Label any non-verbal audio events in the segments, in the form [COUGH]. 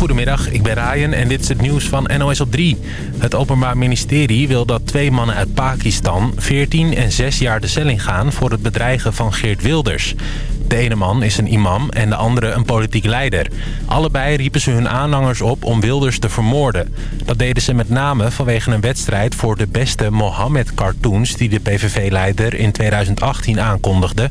Goedemiddag, ik ben Ryan en dit is het nieuws van NOS op 3. Het Openbaar Ministerie wil dat twee mannen uit Pakistan 14 en 6 jaar de cel ingaan voor het bedreigen van Geert Wilders. De ene man is een imam en de andere een politiek leider. Allebei riepen ze hun aanhangers op om Wilders te vermoorden. Dat deden ze met name vanwege een wedstrijd voor de beste Mohammed-cartoons... die de PVV-leider in 2018 aankondigde.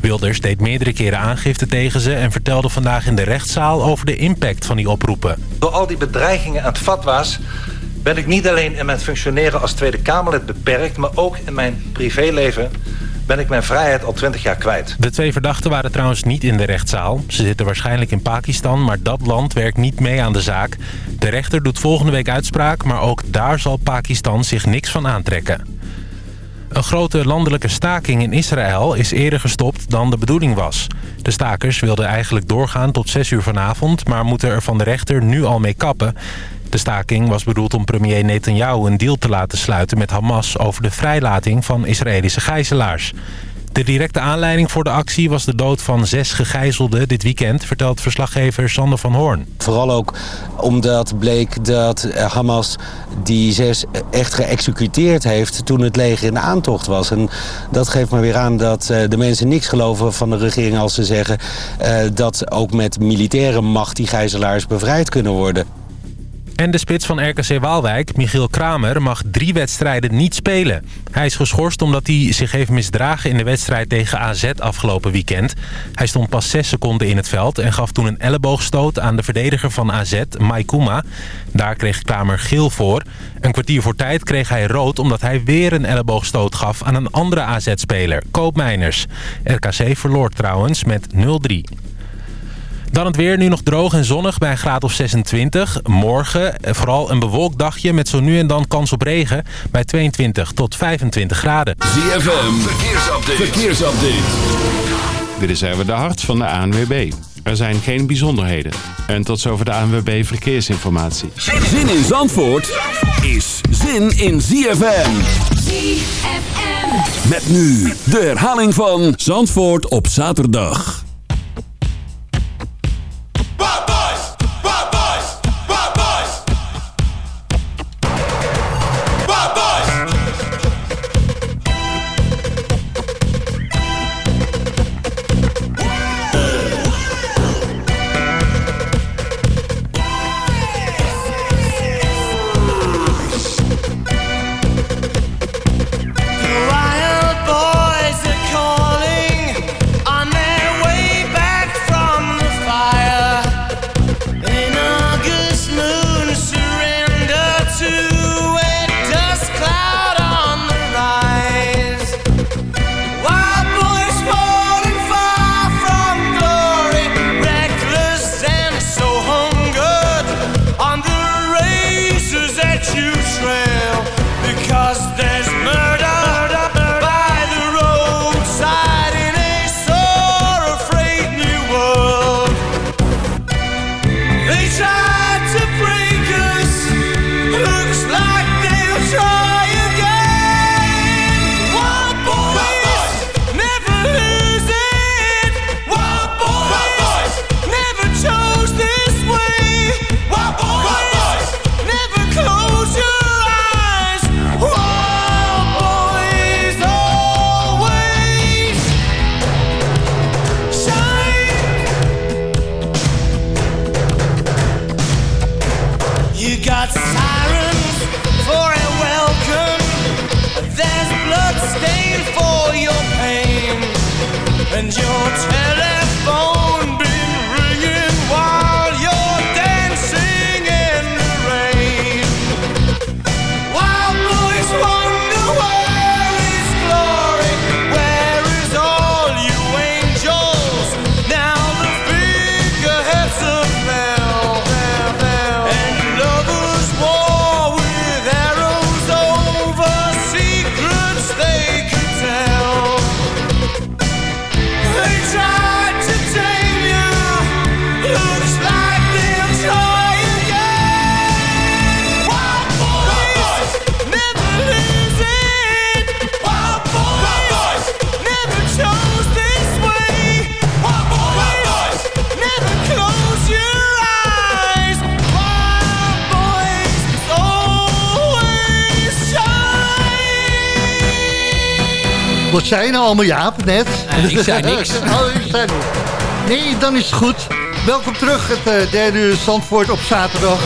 Wilders deed meerdere keren aangifte tegen ze... en vertelde vandaag in de rechtszaal over de impact van die oproepen. Door al die bedreigingen aan het fatwa's ben ik niet alleen in mijn functioneren als Tweede Kamerlid beperkt... maar ook in mijn privéleven ben ik mijn vrijheid al 20 jaar kwijt. De twee verdachten waren trouwens niet in de rechtszaal. Ze zitten waarschijnlijk in Pakistan, maar dat land werkt niet mee aan de zaak. De rechter doet volgende week uitspraak, maar ook daar zal Pakistan zich niks van aantrekken. Een grote landelijke staking in Israël is eerder gestopt dan de bedoeling was. De stakers wilden eigenlijk doorgaan tot 6 uur vanavond... maar moeten er van de rechter nu al mee kappen. De staking was bedoeld om premier Netanyahu een deal te laten sluiten met Hamas... over de vrijlating van Israëlische gijzelaars. De directe aanleiding voor de actie was de dood van zes gegijzelden dit weekend... vertelt verslaggever Sander van Hoorn. Vooral ook omdat bleek dat Hamas die zes echt geëxecuteerd heeft... toen het leger in de aantocht was. En dat geeft maar weer aan dat eh, de mensen niks geloven van de regering... als ze zeggen eh, dat ook met militaire macht die gijzelaars bevrijd kunnen worden. En de spits van RKC Waalwijk, Michiel Kramer, mag drie wedstrijden niet spelen. Hij is geschorst omdat hij zich heeft misdragen in de wedstrijd tegen AZ afgelopen weekend. Hij stond pas zes seconden in het veld en gaf toen een elleboogstoot aan de verdediger van AZ, Maikuma. Daar kreeg Kramer geel voor. Een kwartier voor tijd kreeg hij rood omdat hij weer een elleboogstoot gaf aan een andere AZ-speler, Koopmeiners. RKC verloor trouwens met 0-3. Dan het weer, nu nog droog en zonnig bij een graad of 26. Morgen vooral een bewolkt dagje met zo nu en dan kans op regen bij 22 tot 25 graden. ZFM, verkeersupdate. verkeersupdate. Dit is even de hart van de ANWB. Er zijn geen bijzonderheden. En tot zover de ANWB Verkeersinformatie. Zin in Zandvoort is zin in ZFM. ZFM. Met nu de herhaling van Zandvoort op zaterdag. Je nou allemaal, Jaap, net? ik zei niks. [LAUGHS] oh, ik zei niks. Nee, dan is het goed. Welkom terug, het derde uur Zandvoort op zaterdag.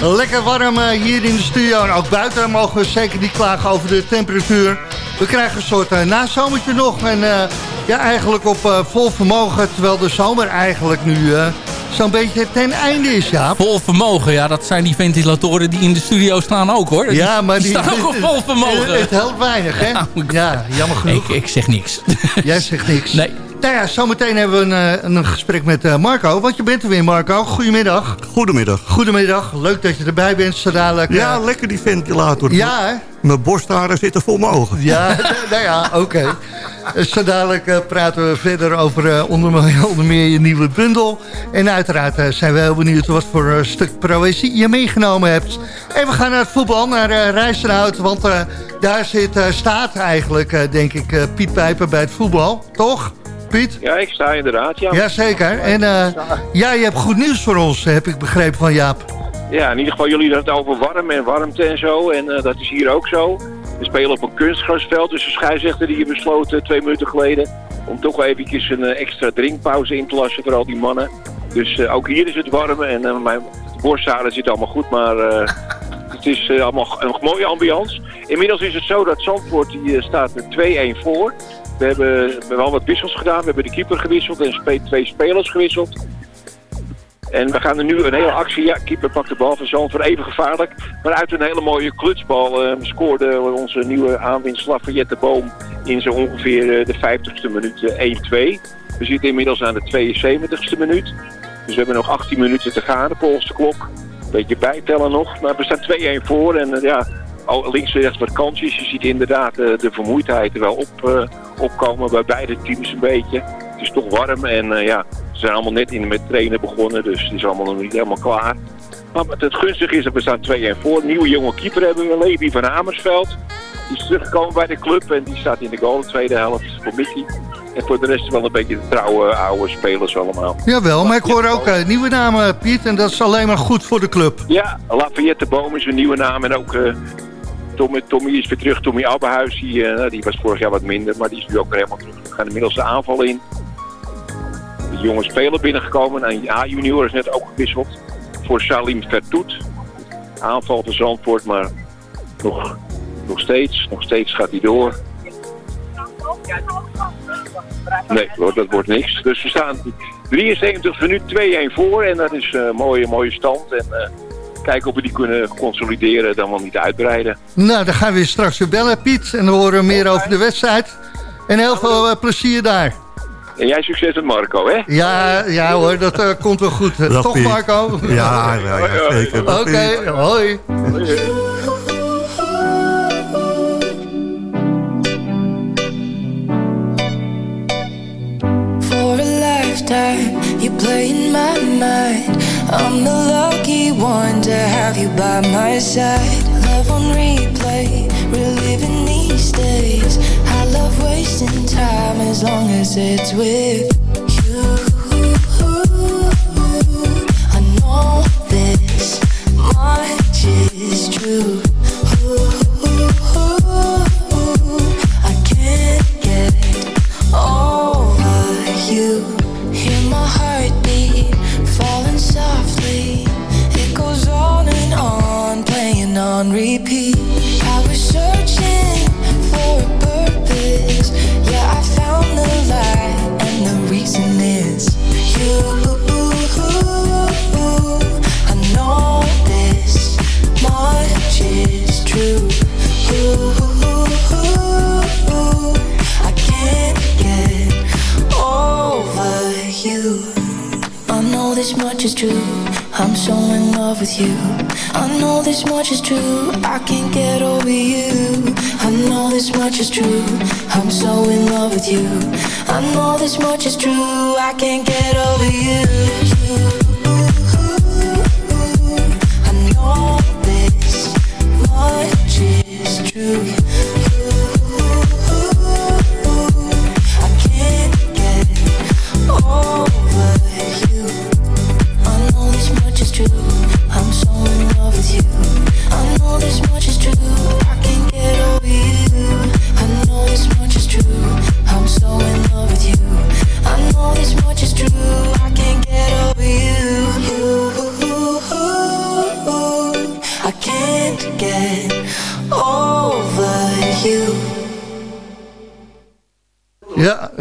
Lekker warm hier in de studio en ook buiten mogen we zeker niet klagen over de temperatuur. We krijgen een soort uh, nazomertje nog en ja, eigenlijk op vol vermogen, terwijl de zomer eigenlijk nu zo'n beetje ten einde is, ja. Vol vermogen, ja, dat zijn die ventilatoren die in de studio staan ook, hoor. Ja, maar die, staan ook op vol [LAUGHS] vermogen. Het helpt weinig, hè? Ja, jammer genoeg. Ik, ik zeg niks. Jij zegt niks. Nee. Nou ja, zometeen hebben we een, een gesprek met Marco. Want je bent er weer, Marco. Goedemiddag. Goedemiddag. Goedemiddag. Leuk dat je erbij bent, zo dadelijk. Ja, lekker die ventilator. Ja, hè? Mijn borstharen zitten voor mijn ogen. Ja, [LAUGHS] nou ja, oké. Zo dadelijk praten we verder over onder, [LAUGHS] onder, meer je nieuwe bundel. En uiteraard zijn we heel benieuwd wat voor stuk proëzie je meegenomen hebt. En we gaan naar het voetbal, naar uh. Want daar zit, staat eigenlijk, denk ik, Piet Pijper bij het voetbal. Toch? Piet? Ja, ik sta inderdaad, ja. Jazeker. En ja, je hebt goed nieuws voor ons, heb ik begrepen van Jaap. Ja, in ieder geval jullie hadden het over warm en warmte en zo. En uh, dat is hier ook zo. We spelen op een kunstgrasveld. Dus de scheidsrechter die heeft besloten twee minuten geleden... om toch wel eventjes een uh, extra drinkpauze in te lassen voor al die mannen. Dus uh, ook hier is het warm. En mijn borstzalen zitten allemaal goed, maar... het is allemaal een mooie ambiance. Inmiddels is het zo dat Zandvoort die, staat er 2-1 voor. We hebben, we hebben al wat wissels gedaan. We hebben de keeper gewisseld en spe twee spelers gewisseld. En we gaan er nu een hele actie. Ja, keeper pakt de bal van Zandvoort even gevaarlijk. Maar uit een hele mooie klutsbal uh, scoorde onze nieuwe aanwinst Lafayette Boom in zo ongeveer uh, de 50ste minuut uh, 1-2. We zitten inmiddels aan de 72ste minuut. Dus we hebben nog 18 minuten te gaan, de Poolse klok. Een beetje bijtellen nog. Maar we staan 2-1 voor. En uh, ja, links en rechts wat kansjes. Je ziet inderdaad de vermoeidheid er wel op, opkomen bij beide teams een beetje. Het is toch warm en ja, ze zijn allemaal net in met trainen begonnen, dus het is allemaal nog niet helemaal klaar. Maar het gunstige is dat we staan 2-1 voor. Nieuwe jonge keeper hebben we, Levi van Amersveld. Die is teruggekomen bij de club en die staat in de goal de tweede helft voor Mickey. En voor de rest wel een beetje de trouwe oude spelers allemaal. Jawel, maar ik hoor ook uh, nieuwe namen, Piet. En dat is alleen maar goed voor de club. Ja, Lafayette Boom is een nieuwe naam. En ook uh, Tommy, is weer terug. Tommy Abbehuis, die, uh, die was vorig jaar wat minder. Maar die is nu ook weer helemaal terug. We gaan inmiddels de aanval in de jonge speler binnengekomen. En A-junior is net ook gewisseld voor Salim Vertoet. Aanval van Zandvoort, maar nog, nog steeds, nog steeds gaat hij door. Nee, dat wordt niks. Dus we staan 73 minuten 2-1 voor en dat is een mooie, mooie stand. En uh, kijken of we die kunnen consolideren dan wel niet uitbreiden. Nou, dan gaan we straks weer bellen, Piet. En dan horen we meer over de wedstrijd. En heel veel uh, plezier daar. En jij succes met Marco, hè? Ja, ja hoor, dat uh, komt wel goed. Dat Toch, Marco? Ja, ja, ja zeker. Oké, okay, hoi. For a lifetime, you play in my mind. I'm the lucky one to have you by my side. Love on replay, reliving these days. I love wasting time as long as it's with you. I know this much is true. I can't get over you. On repeat. I was searching for a purpose. Yeah, I found the light, and the reason is you. I know this much is true. I can't get over you. I know this much is true. I'm so in love with you. I know this much is true. I can't get over you. I know this much is true. I'm so in love with you. I know this much is true. I can't get over you. I know this much is true.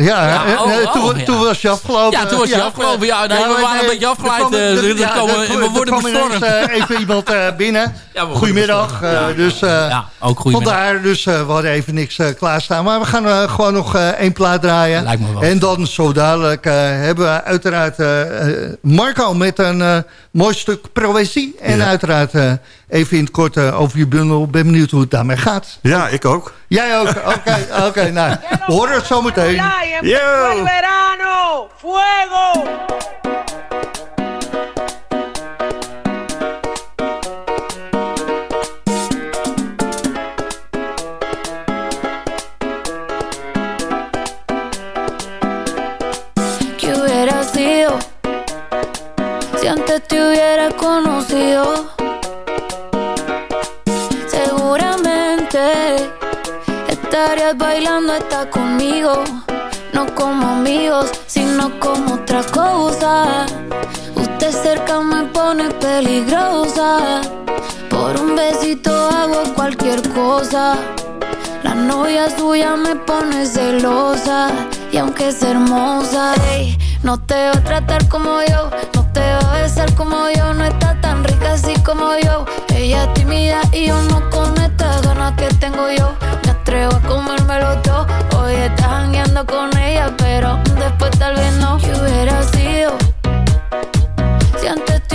Ja, ja, Ja, oh, toen, oh, ja. toen was je afgelopen. Ja, toen was je afgelopen. Ja, nee, we waren een beetje afgeleid, we worden bestormd. even iemand eh, binnen. [LAUGHS] We worden Goedemiddag. dus, eh, Ja, ook goedemiddag. Vandaar, dus eh, we hadden even niks klaarstaan. Maar we gaan gewoon nog één plaat draaien. Lijkt me wel. En dan zo dadelijk hebben we uiteraard Marco met een mooi stuk proëzie. En uiteraard even in het kort over je bundel. Ben benieuwd hoe het daarmee gaat. Ja, ik ook. Jij ook? [LAUGHS] Oké, oké. nou, we horen het zo meteen. Yo! verano! ¡Fuego! ¿Qué hubiera sido si antes te hubiera conocido? Bailando hasta conmigo, no como amigos, sino como otra cosa. Usted cerca me pone peligrosa, por un besito hago cualquier cosa. La novia suya me pone celosa y aunque es hermosa, no te va a tratar como yo, no te va a besar como yo, no está tan rica así como yo. Ella es tímida y yo no con estas ganas que tengo yo. Atrevo a comérmelo todo. Hoy estás jangueando con ella, pero después tal vez no. ¿Qué hubiera sido si antes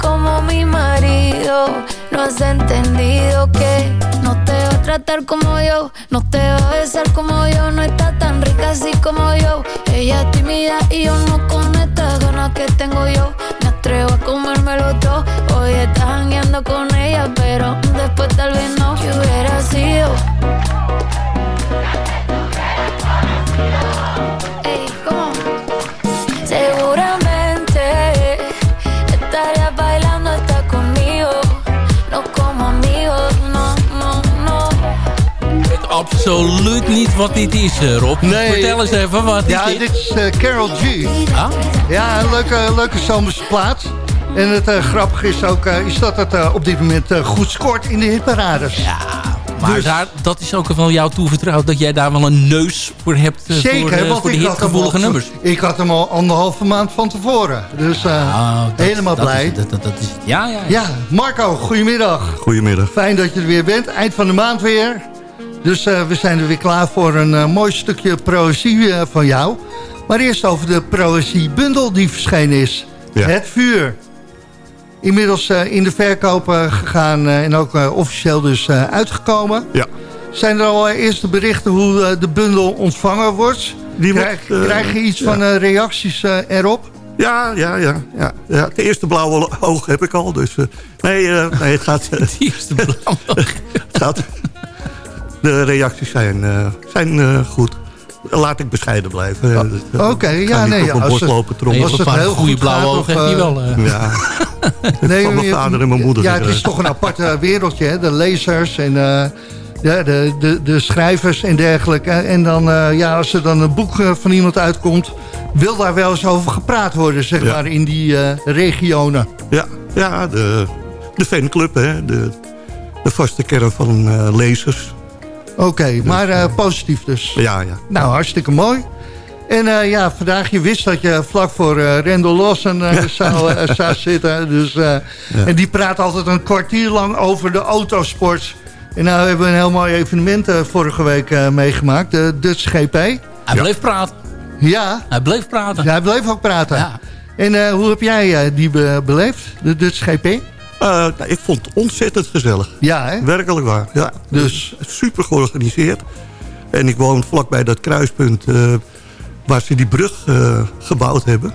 como mi marido. No has entendido que no te va a tratar como yo. No te va a besar como yo. No está tan rica así como yo. Ella es tímida y yo no con estas ganas que tengo yo. Me atrevo a comérmelo todo. Hoy estás jangueando con ella, pero después tal vez no. ¿Qué hubiera sido? Absoluut niet wat dit is, eh, Rob. Nee. Vertel eens even, wat Ja, is dit? dit is eh, Carol G. Ah? Ja, een leuke, leuke zomerse plaat. En het eh, grappige is ook eh, is dat het op dit moment goed scoort in de hitparades. Ja, maar Dus- daar, dat is ook wel jou toevertrouwd... dat jij daar wel een neus voor hebt Zeker, voor, want voor de ik had, hem hitgevoelige al, nummers. ik had hem al anderhalve maand van tevoren. Dus Ah, dat- helemaal dat blij. Is, dat, dat, dat is, ja, ja, ja. Ja, Marco, goedemiddag. Goedemiddag. Fijn dat je er weer bent. Eind van de maand weer. Dus eh, we zijn er weer klaar voor een eh, mooi stukje proëzie eh, van jou. Maar eerst over de proëziebundel die verschenen is. Ja. Het vuur. Inmiddels in de verkoop gegaan en ook officieel dus uitgekomen. Ja. Zijn er al eerste berichten hoe de bundel ontvangen wordt? Die Krijg, wordt, krijg je iets ja. van reacties erop? Ja, ja, ja, ja, ja. Het eerste blauwe oog heb ik al. Dus nee, nee, het gaat... [LAUGHS] Het eerste blauw. [LAUGHS] het gaat de reacties zijn, eh, zijn eh, goed. Laat ik bescheiden blijven. Oh, Dus, eh, oké, ja, nee, op een als het- lopen Nee. Als een het paar heel goede goed blauwe ogen heb je wel. eh. Ja, [LAUGHS] van mijn vader en mijn moeder. Ja, het is toch een apart wereldje, hè? De lezers en eh, ja, de, de, de schrijvers en dergelijke. En dan, eh, ja, als er dan een boek van iemand uitkomt... wil daar wel eens over gepraat worden, zeg Ja. maar, in die eh, regionen. Ja, ja de, de fanclub, hè, de, de vaste kern van eh, lezers. Oké, maar eh, positief dus. Ja, ja. Nou, hartstikke mooi. En eh, ja, vandaag, je wist dat je vlak voor uh, Randall Lawson eh, [LAUGHS] zou, eh, zou zitten. Dus, eh, En die praat altijd een kwartier lang over de autosport. En nou hebben we een heel mooi evenement eh, vorige week eh, meegemaakt. De Dutch GP. Hij bleef praten. Ja, Hij bleef praten. ja, hij bleef ook praten. Ja. En eh, hoe heb jij eh, die be- beleefd, de Dutch GP? Eh, nou, ik vond het ontzettend gezellig. Ja, hè? Werkelijk waar. Ja. Dus super georganiseerd. En ik woon vlakbij dat kruispunt eh, waar ze die brug eh, gebouwd hebben.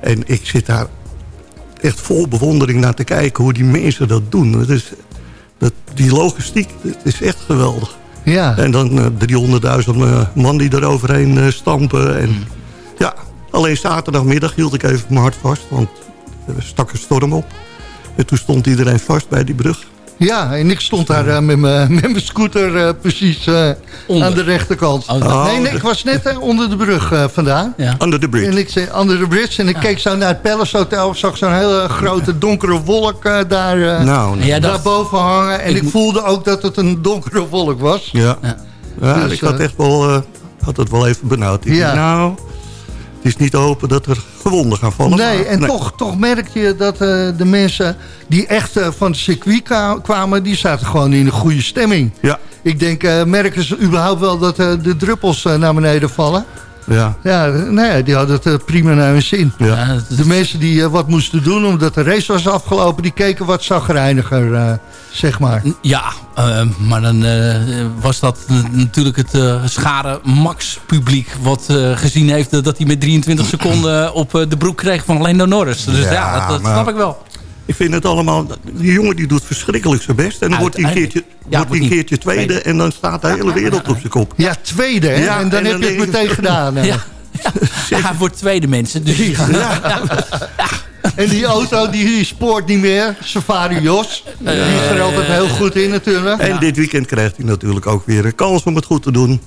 En ik zit daar echt vol bewondering naar te kijken hoe die mensen dat doen. Het is, dat, die logistiek, het is echt geweldig. Ja. En dan eh 300.000 eh, man die er overheen stampen. En, Ja, alleen zaterdagmiddag hield ik even mijn hart vast, want er stak een storm op. En toen stond iedereen vast bij die brug. Ja, en ik stond daar eh, met mijn met mijn scooter eh, precies eh, aan de rechterkant. Oh, nee, nee, ik was net onder de brug eh, vandaan. Ja. Under the bridge. En ik zei, under the bridge. En ik keek zo naar het Palace Hotel. zag zo'n hele grote donkere wolk daar, eh, Nou, En jij dacht, daarboven hangen. En Ik ik, voelde ook dat het een donkere wolk was. Ja. Ja. ja. Dus, ik had echt wel, eh, had het wel even benauwd. Ik Ja. dacht, nou, het is niet te hopen dat er gewonden gaan vallen. Nee, maar- en Toch, toch merk je dat eh, de mensen die echt eh, van het circuit kwa- kwamen... die zaten gewoon in een goede stemming. Ja, Ik denk, eh, merken ze überhaupt wel dat de druppels naar beneden vallen? Ja, Ja, nee, die hadden het eh, prima naar hun zin. ja. ja, De mensen die eh, wat moesten doen omdat de race was afgelopen... die keken wat zagrijniger, eh, zeg maar. Ja, eh, maar dan eh, was dat natuurlijk het eh schare Max publiek... wat eh, gezien heeft dat hij met 23 seconden op eh, de broek kreeg van Lando Norris. Dus ja, Ja, dat, dat maar- snap ik wel. Ik vind het allemaal... Die jongen die doet verschrikkelijk zijn best. En dan wordt hij een keertje. Ja, wordt hij een keertje tweede... tweede. en dan staat de hele wereld op zijn kop. Ja, tweede, hè? Ja, en dan en heb dan je het meteen gedaan. [LAUGHS] Ja, ja. Ja, hij wordt tweede mensen. Dus En die auto die spoort niet meer. Safari Jos. Die is er altijd heel goed in natuurlijk. En dit weekend krijgt hij natuurlijk ook weer een kans om het goed te doen.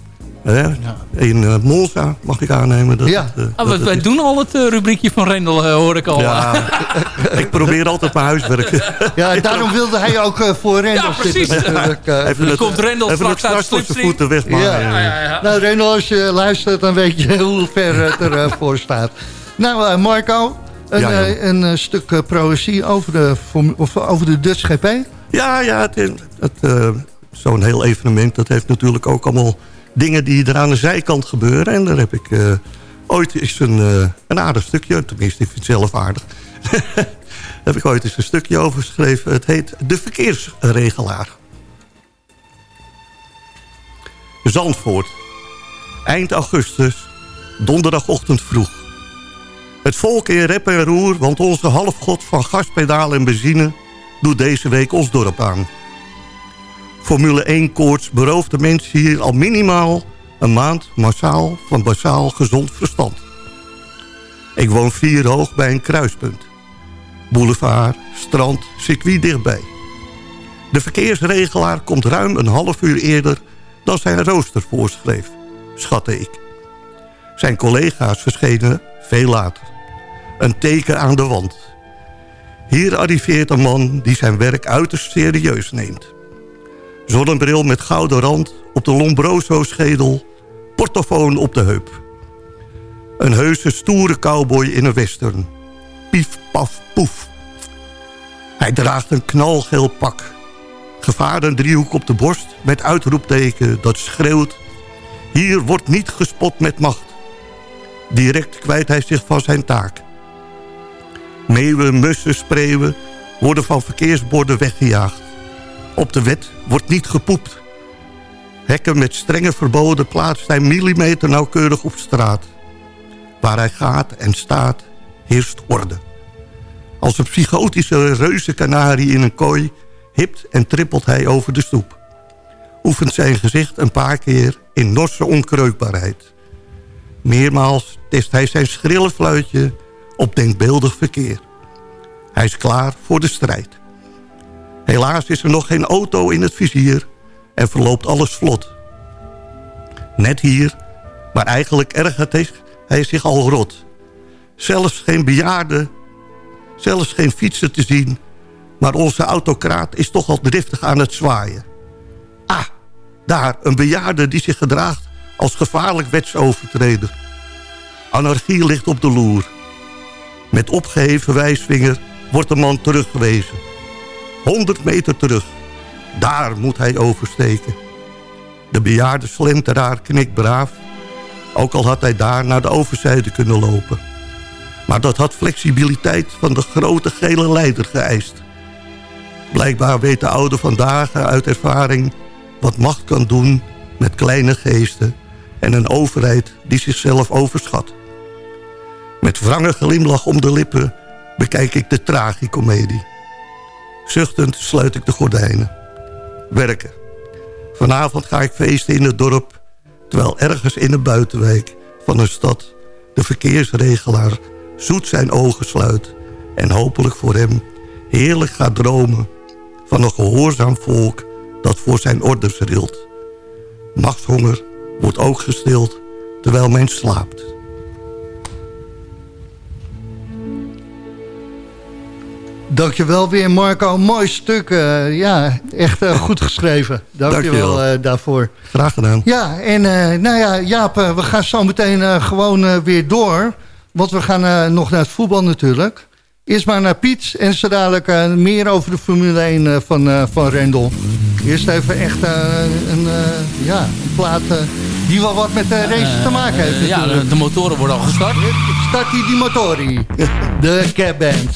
Hè? In Monza mag ik aannemen. Dat Ja. het, eh, Ah, dat wij is. doen al het eh, rubriekje van Rendel, hoor ik al. Ja, [LAUGHS] ik probeer altijd mijn huiswerk. Ja, [LAUGHS] daarom wilde hij ook voor Rendel Ja, precies. zitten natuurlijk. eh. Even het, komt Rendel straks uit straks voor zijn slipstream. voeten wegmaaien. Ja. ja, ja. Nou, Rendel, als je luistert, dan weet je hoe ver het ervoor staat. Nou, Marco, een, Ja, een stuk proëzie over de, of over de Dutch GP. Ja, ja, het, het, eh, zo'n heel evenement, dat heeft natuurlijk ook allemaal dingen die er aan de zijkant gebeuren. En daar heb ik eh, ooit eens een, eh, een aardig stukje, tenminste ik vind het zelf aardig. [LAUGHS] heb ik ooit eens een stukje over geschreven. Het heet De Verkeersregelaar. Zandvoort. Eind augustus, donderdagochtend vroeg. Het volk in rep en roer, want onze halfgod van gaspedaal en benzine... doet deze week ons dorp aan. Formule 1 koorts berooft de mensen hier al minimaal een maand massaal van basaal gezond verstand. Ik woon vier hoog bij een kruispunt. Boulevard, strand, circuit dichtbij. De verkeersregelaar komt ruim een half uur eerder dan zijn rooster voorschreef, schatte ik. Zijn collega's verschenen veel later. Een teken aan de wand. Hier arriveert een man die zijn werk uiterst serieus neemt. Zonnebril met gouden rand op de Lombroso-schedel, portofoon op de heup. Een heuse stoere cowboy in een western. Pief, paf, poef. Hij draagt een knalgeel pak. Gevaren driehoek op de borst met uitroepteken dat schreeuwt... Hier wordt niet gespot met macht. Direct kwijt hij zich van zijn taak. Meeuwen, mussen, spreeuwen worden van verkeersborden weggejaagd. Op de wet wordt niet gepoept. Hekken met strenge verboden plaatst hij millimeter nauwkeurig op straat. Waar hij gaat en staat, heerst orde. Als een psychotische reuzenkanarie in een kooi... hipt en trippelt hij over de stoep. Oefent zijn gezicht een paar keer in norse onkreukbaarheid. Meermaals test hij zijn schrille fluitje op denkbeeldig verkeer. Hij is klaar voor de strijd. Helaas is er nog geen auto in het vizier en verloopt alles vlot. Net hier, maar eigenlijk ergert hij- zich al rot. Zelfs geen bejaarden, zelfs geen fietsen te zien... maar onze autocraat is toch al driftig aan het zwaaien. Ah, daar, een bejaarde die zich gedraagt als gevaarlijk wetsovertreder. Anarchie ligt op de loer. Met opgeheven wijsvinger wordt de man teruggewezen. 100 meter terug. Daar moet hij oversteken. De bejaarde slenteraar knikt braaf. Ook al had hij daar naar de overzijde kunnen lopen. Maar dat had flexibiliteit van de grote gele leider geëist. Blijkbaar weet de oude vandaag uit ervaring... wat macht kan doen met kleine geesten... en een overheid die zichzelf overschat. Met wrange glimlach om de lippen bekijk ik de tragicomedie. Zuchtend sluit ik de gordijnen. Werken. Vanavond ga ik feesten in het dorp... terwijl ergens in een buitenwijk van een stad... de verkeersregelaar zoet zijn ogen sluit... en hopelijk voor hem heerlijk gaat dromen... van een gehoorzaam volk dat voor zijn orders rilt. Machtshonger wordt ook gestild terwijl men slaapt. Dankjewel weer Marco, mooi stuk. eh, ja, echt eh, goed geschreven. Dankjewel, Dankjewel. eh, daarvoor. Graag gedaan. Ja, en eh, nou ja, Jaap, we gaan zo meteen gewoon weer door. Want we gaan eh, nog naar het voetbal natuurlijk. Eerst maar naar Piet en zo dadelijk meer over de Formule 1 eh, van, eh, van Rendel. Eerst even echt eh, een, eh, ja, een plaat die wel wat met de race te maken heeft ja, de, de motoren worden al gestart. Start die, die motori. De Cap Band.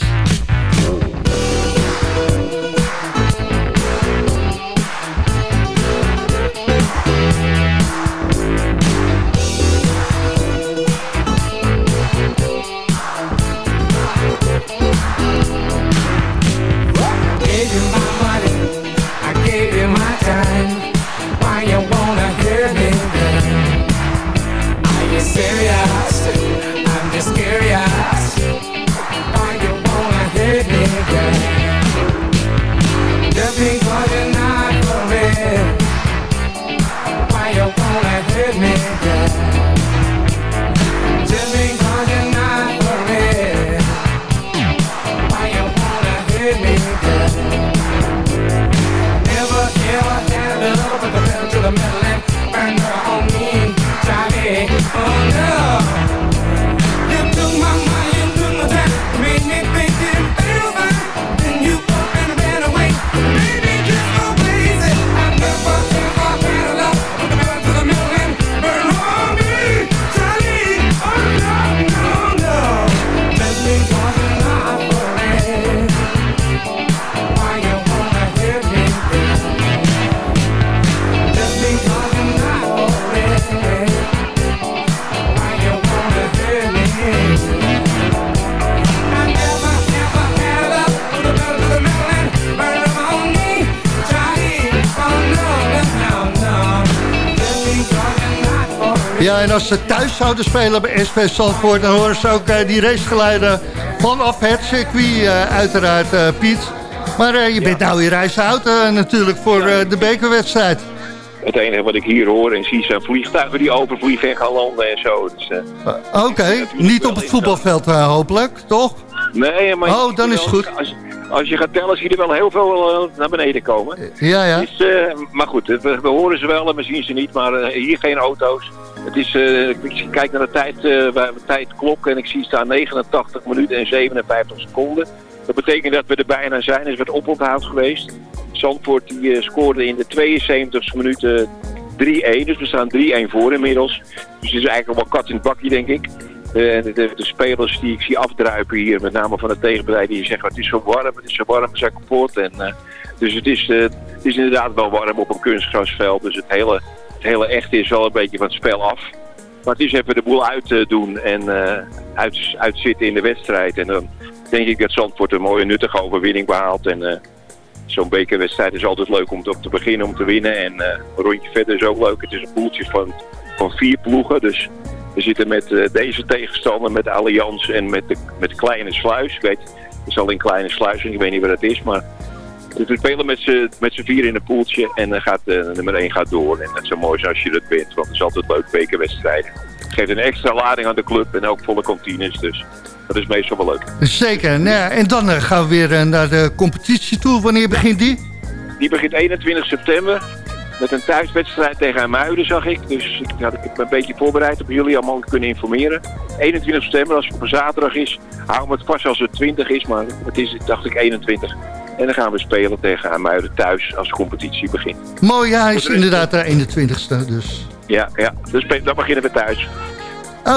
Zouden spelen bij SV Zandvoort... dan horen ze ook eh, die racegeluiden vanaf het circuit eh, uiteraard, eh, Piet. Maar je bent nou uit eh, natuurlijk voor de bekerwedstrijd. Het enige wat ik hier hoor en zie zijn vliegtuigen die overvliegen en gaan landen en zo. Dus, Oké, niet op het voetbalveld eh, hopelijk, toch? nee, maar Oh, dan is het goed. Als, als je gaat tellen, zie je er wel heel veel eh, naar beneden komen. Ja, ja. Dus, eh, maar goed, we, we horen ze wel en we zien ze niet, maar eh, hier geen auto's. Het is, eh, ik kijk naar de tijd, eh, bij de tijdklok en ik zie staan 89 minuten en 57 seconden. Dat betekent dat we er bijna zijn. Er is wat oponthoud geweest. Zandvoort die, eh, scoorde in de 72 minuten 3-1. Dus we staan 3-1 voor inmiddels. Dus het is eigenlijk wel kat in het bakje, denk ik. Eh, de, de, de spelers die ik zie afdruipen hier, met name van de tegenpartij, die zeggen het is zo warm, het is zo warm, we zijn kapot. En, eh, dus het is, eh, het is inderdaad wel warm op een kunstgrasveld. Dus het hele, het hele echte is wel een beetje van het spel af. Maar het is even de boel uit doen en eh, uit, uitzitten in de wedstrijd. En dan denk ik dat Zandvoort een mooie nuttige overwinning behaalt. En eh, zo'n bekerwedstrijd is altijd leuk om te, te beginnen, om te winnen. En eh, een rondje verder is ook leuk. Het is een poeltje van, van vier ploegen. Dus we zitten met eh, deze tegenstander, met Allianz en met de, met de Kleine Sluis. Ik weet, het is al in Kleine Sluis, ik weet niet wat dat is, maar... We spelen met z'n vier in een poeltje en dan gaat uh, nummer 1 gaat door. En dat is zo mooi zijn als je dat bent, want het is altijd leuk bekerwedstrijden. Het geeft een extra lading aan de club en ook volle kantines, dus dat is meestal wel leuk. Zeker. Nou ja, en dan eh, gaan we weer eh, naar de competitie toe. Wanneer begint die? Die begint 21 september. Met een thuiswedstrijd tegen Muiden zag ik. Dus ik had ik me een beetje voorbereid op jullie allemaal kunnen informeren. 21 september, als het op een zaterdag is, hou me het vast als het 20 is. Maar het is, dacht ik, 21. En dan gaan we spelen tegen Muiden thuis als de competitie begint. Mooi, ja, hij is inderdaad de 21ste. Dus. Ja, ja. Dus dan beginnen we thuis.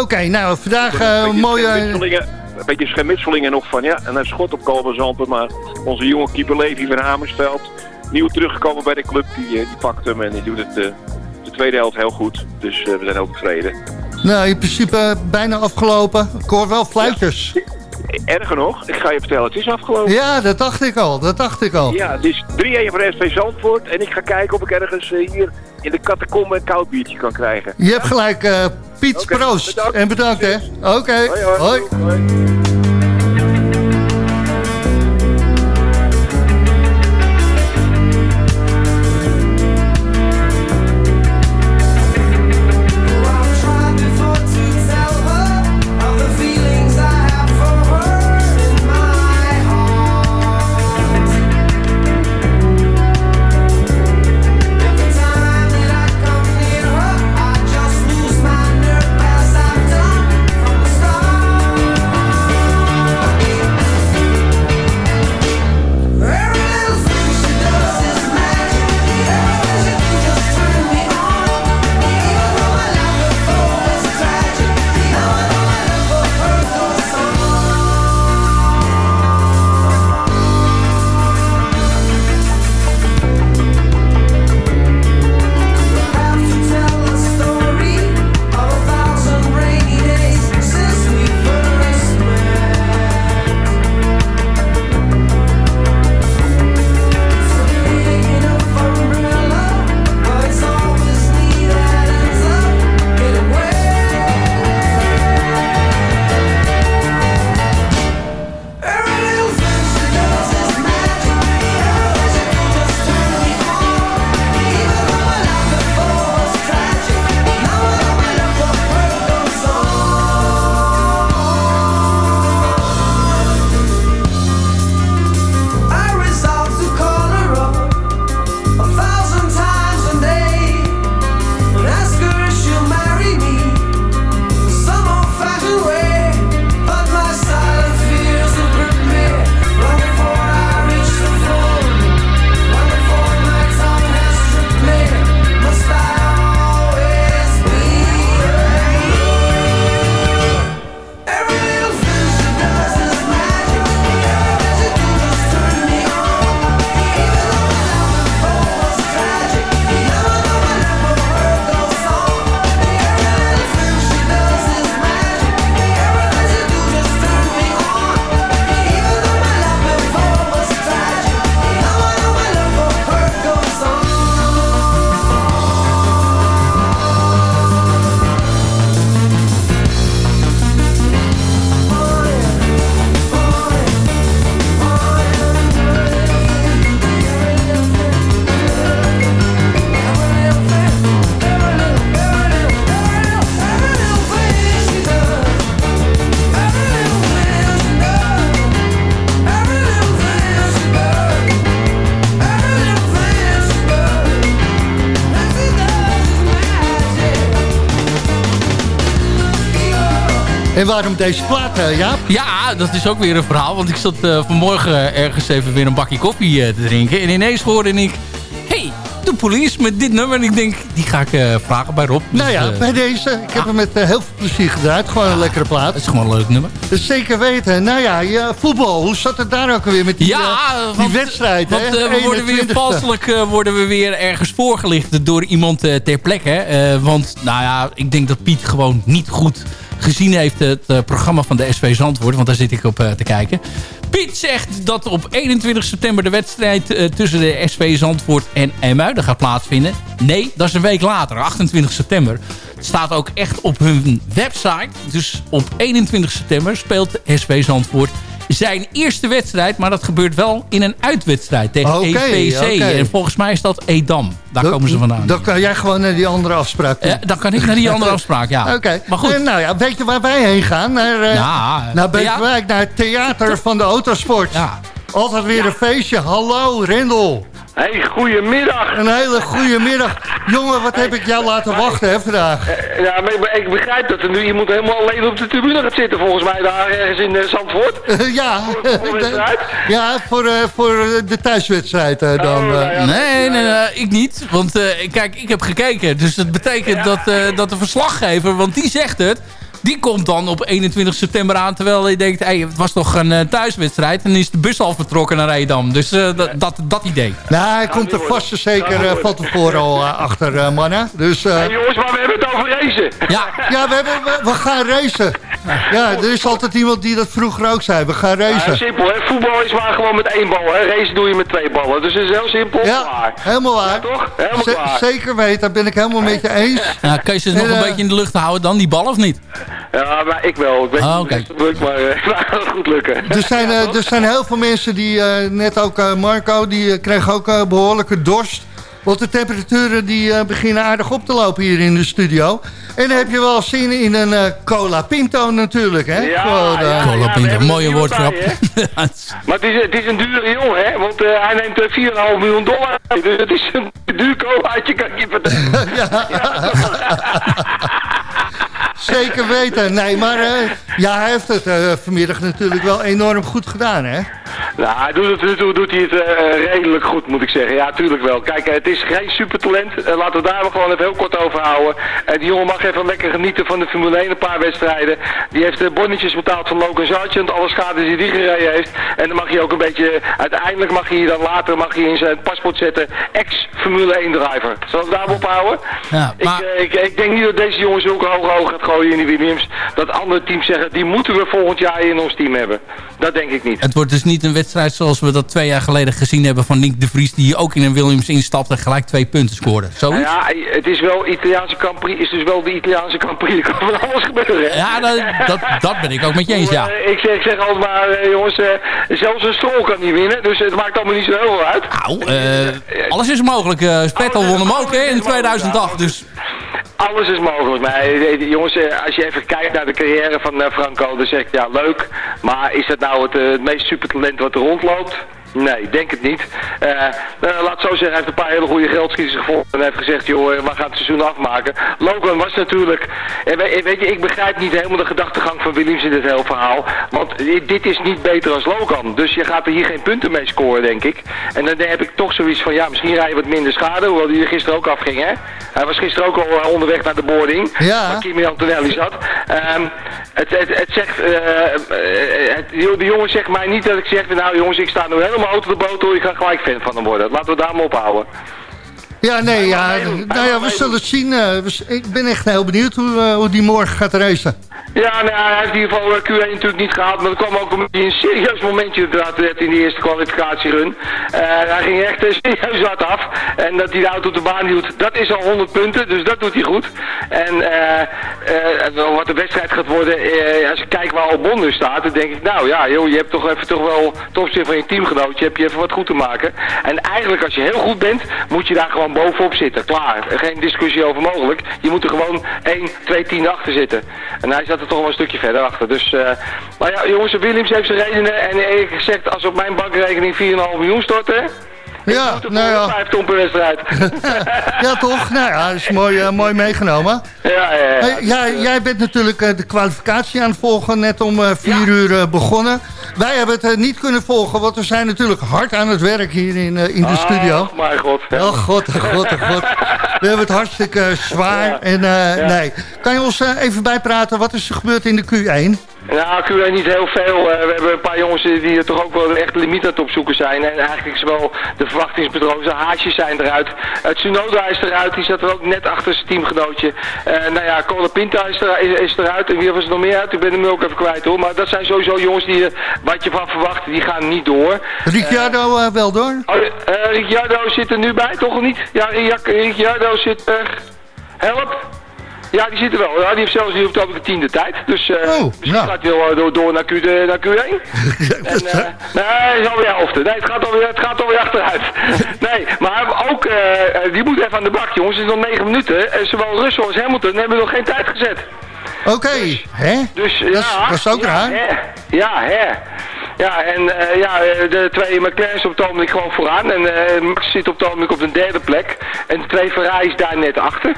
Oké, nou, vandaag Een uh, mooie... Een beetje schermutselingen nog van, ja, en een schot op Kalverzampen. Maar onze jonge keeper Levi van Amersveld, nieuw teruggekomen bij de club, die, eh, die pakt hem en die doet het eh, de tweede helft heel goed. Dus eh, we zijn ook tevreden. Nou, in principe bijna afgelopen. Ik hoor wel fluitjes. Erger nog, ik ga je vertellen, het is afgelopen. Ja, dat dacht ik al, dat dacht ik al. Ja, het is 3-1 voor SV Zandvoort. En ik ga kijken of ik ergens hier in de catacombe een koud biertje kan krijgen. Je hebt gelijk, eh, Piet, Oké, proost. bedankt. En bedankt, hè. Oké, Hoi, hoi. En waarom deze plaat, eh, Jaap? Ja, dat is ook weer een verhaal. Want ik zat eh, vanmorgen ergens even weer een bakje koffie eh, te drinken. En ineens hoorde ik... hey, de police met dit nummer. En ik denk, die ga ik vragen bij Rob. Nou Dus, ja, eh, bij deze. Ik heb hem met heel veel plezier gedraaid. Gewoon een lekkere plaat. Het is gewoon een leuk nummer. Dus zeker weten. Nou ja, voetbal. Hoe zat het daar ook alweer met die, Ja, die want- wedstrijd? Want hè? we worden weer 21ste. valselijk worden we weer ergens voorgelicht door iemand ter plekke. Want nou ja, ik denk dat Piet gewoon niet goed gezien heeft het eh, programma van de SV Zandvoort. Want daar zit ik op eh, te kijken. Piet zegt dat op 21 september de wedstrijd eh, tussen de SV Zandvoort en Emuiden gaat plaatsvinden. Nee, dat is een week later, 28 september. Het staat ook echt op hun website. Dus op 21 september speelt SV Zandvoort zijn eerste wedstrijd. Maar dat gebeurt wel in een uitwedstrijd tegen oké. En volgens mij is dat Edam. Daar komen ze vandaan. Dan kan jij gewoon naar die andere afspraak doen. Ja, dan kan ik naar die andere afspraak, ja. [LAUGHS] Oké. Maar goed. En nou ja, weet je waar wij heen gaan? Naar, eh Ja, naar Beverwijk, naar het Theater van de Autosport. Ja. Altijd weer een feestje. Hallo, Rendel. Hey, goedemiddag. Een hele goede middag. Jongen, wat heb ik jou laten wachten hè, vandaag? Eh, Ja, maar ik, begrijp dat er nu iemand helemaal alleen op de tribune gaat zitten, volgens mij, daar ergens in eh, Zandvoort. [LAUGHS] ja. Voor de? Ja, voor, eh, voor eh, de thuiswedstrijd eh, dan. Oh, eh. Nee, nee, nee, ik niet. Want eh, kijk, ik heb gekeken. Dus dat betekent dat, eh, dat de verslaggever, want die zegt het... Die komt dan op 21 september aan. Terwijl je denkt, hey, het was toch een eh, thuiswedstrijd. En dan is de bus al vertrokken naar Edam. Dus eh, dat, dat, dat idee. Nou, hij komt er vast en zeker eh, van tevoren al achter, mannen. Dus, eh, Hey, jongens, maar we hebben het over racen. Ja, ja, we, hebben, we, we gaan racen. Ja, er is altijd iemand die dat vroeger ook zei. We gaan Ja, racen. simpel, hè. Voetbal is maar gewoon met één bal, hè. Race doe je met twee ballen. Dus het is heel simpel. Ja, Klaar. helemaal waar. Ja, toch? Helemaal Z- klaar. zeker weten, daar ben ik helemaal met je eens. ja, kun je ze nog En, een beetje in de lucht houden dan, die bal of niet? Ja, maar ik wel. Ik weet Oh, niet of het lukt, maar eh, [LAUGHS] het gaat goed lukken. Er zijn, eh, er zijn heel veel mensen die, eh, net ook Marco, die kregen ook eh, behoorlijke dorst. Want de temperaturen die eh, beginnen aardig op te lopen hier in de studio. En dan heb je wel zin in een eh, cola pinto natuurlijk, hè? Ja, ja, Cola ja, we Pinto, mooie woordgrap. [LAUGHS] Maar het is, het is een dure jongen, hè? Want eh, hij neemt eh, 4,5 miljoen dollar. Dus het is een duur colaatje, kan ik je vertellen. [LAUGHS] Zeker weten. Nee, maar eh, ja, hij heeft het eh, vanmiddag natuurlijk wel enorm goed gedaan, hè? Nou, hij doet, het, doet, doet hij het eh, redelijk goed, moet ik zeggen. Ja, tuurlijk wel. Kijk, het is geen supertalent. Laten we daar maar gewoon even heel kort over houden. Eh, die jongen mag even lekker genieten van de Formule 1 een paar wedstrijden. Die heeft de bonnetjes betaald van Logan Sargent, alle schades die die gereden heeft. En dan mag hij ook een beetje, uiteindelijk mag hij dan later mag hij in zijn paspoort zetten, ex-Formule 1 driver. Zullen we daarop houden? Ja, maar- ik, ik, ik denk niet dat deze jongen zulke hoge ogen gaat gooien in Williams. Dat andere teams zeggen, die moeten we volgend jaar in ons team hebben. Dat denk ik niet. Het wordt dus niet een wedstrijd zoals we dat twee jaar geleden gezien hebben van Nick de Vries... die ook in een Williams instapte en gelijk twee punten scoorde. Nou Zoiets? ja, het is wel Italiaanse Grand Prix, is dus wel de Italiaanse Grand Prix. [LAUGHS] Er kan van alles gebeuren. hè? Ja, dat, dat, dat ben ik ook met je eens, ja. Eh, Ik zeg, ik zeg altijd maar, eh, jongens, eh, zelfs een strol kan niet winnen. Dus het maakt allemaal niet zo heel veel uit. Nou, alles is mogelijk. Eh Spettel won hem ook hè, in 2008. Dus Alles is mogelijk. Maar eh, eh, jongens, eh, als je even kijkt naar de carrière van Franco, dan zeg ik, ja, leuk. Maar is dat nou het, het meest supertalent wat er rondloopt? Nee, denk het niet. Eh, eh, laat zo zeggen, hij heeft een paar hele goede geldschieters gevonden en heeft gezegd, joh, eh, we gaan het seizoen afmaken. Logan was natuurlijk, en we- weet je, ik begrijp niet helemaal de gedachtegang van Williams in dit hele verhaal. Want dit- is niet beter als Logan. Dus je gaat er hier geen punten mee scoren, denk ik. En dan heb ik toch zoiets van, ja, misschien rij je wat minder schade, hoewel die er gisteren ook afging, hè. Hij was gisteren ook al onderweg naar de boarding, Ja. waar Kimi Antonelli zat. Ehm, het, het, het zegt, het- de de jongen zegt mij niet dat ik zeg, nou jongens, ik sta nu helemaal auto de boot hoor, ik ga gelijk fan van hem worden. Laten we daar maar ophouden. Ja, nee, ja, meedoen. nou ja, we zullen het zien. eh, we ik ben echt heel benieuwd hoe, eh, hoe die morgen gaat racen. Ja, nou, hij heeft in ieder geval eh, Q1 natuurlijk niet gehaald, maar er kwam ook een, een serieus momentje inderdaad net in de eerste kwalificatierun. Hij ging echt serieus hard af. En dat hij de auto op de baan hield, dat is al 100 punten, dus dat doet hij goed. En wat de wedstrijd gaat worden, als ik kijk waar Albon nu staat, dan denk ik, nou ja, joh, je hebt toch even toch wel, ten opzichte van je teamgenootje, heb je even wat goed te maken. En eigenlijk als je heel goed bent, moet je daar gewoon bovenop zitten. Klaar, geen discussie over mogelijk. Je moet er gewoon 1, 2 tienden achter zitten. En hij zat er toch wel een stukje verder achter. Dus, eh, maar ja, jongens, Williams heeft zijn redenen. En eerlijk gezegd, als op mijn bankrekening 4,5 miljoen stort, hè? Ja, nou ja. 5 ton per wedstrijd. [LAUGHS] Ja, toch? Nou ja, dat is mooi, eh, mooi meegenomen. ja, ja, ja. Hey, jij, jij bent natuurlijk eh, de kwalificatie aan het volgen, net om eh, vier uur eh, begonnen. Wij hebben het eh, niet kunnen volgen, want we zijn natuurlijk hard aan het werk hier in, eh, in de studio. Oh, mijn god. Oh god, oh god, oh god. We hebben het hartstikke zwaar. En eh, nee, kan je ons even bijpraten, wat is er gebeurd in de Q1? Nou, Q1 niet heel veel. Eh, we hebben een paar jongens die er toch ook wel echt de limiet aan het opzoeken zijn. En eigenlijk is wel de verwachtingsbedrogen. De haasjes zijn eruit. Uh, Tsunoda is eruit. Die zat er ook net achter zijn teamgenootje. Eh nou ja, Cola Pinta is, er, is, is eruit. En wie was er nog meer uit? Ik ben hem nu ook even kwijt hoor. Maar dat zijn sowieso jongens die, wat je van verwacht, die gaan niet door. Ricciardo wel door? Oh, Ricciardo zit er nu bij, toch of niet? Ja, Ric- Ricciardo zit er. Help! Ja, die zit er wel. Ja, die heeft zelfs heeft ook de tiende tijd. Dus eh Oh, misschien nou. gaat hij wel eh, door, door naar, Q, naar Q1. [LAUGHS] en, eh, nee, het is alweer helfte. Nee, het gaat alweer, het gaat alweer achteruit. [LAUGHS] nee, maar ook, die moet even aan de bak, jongens. Het is nog negen minuten. En zowel Russell als Hamilton hebben nog geen tijd gezet. Oké, hè? Dus Dat is- ja, dat is ook ja, raar. Hè, ja, hè. Ja, en eh, ja, de twee McLaren's op het ogenblik gewoon vooraan. En eh, Max zit op het ogenblik op de derde plek. En de twee Ferraris daar net achter.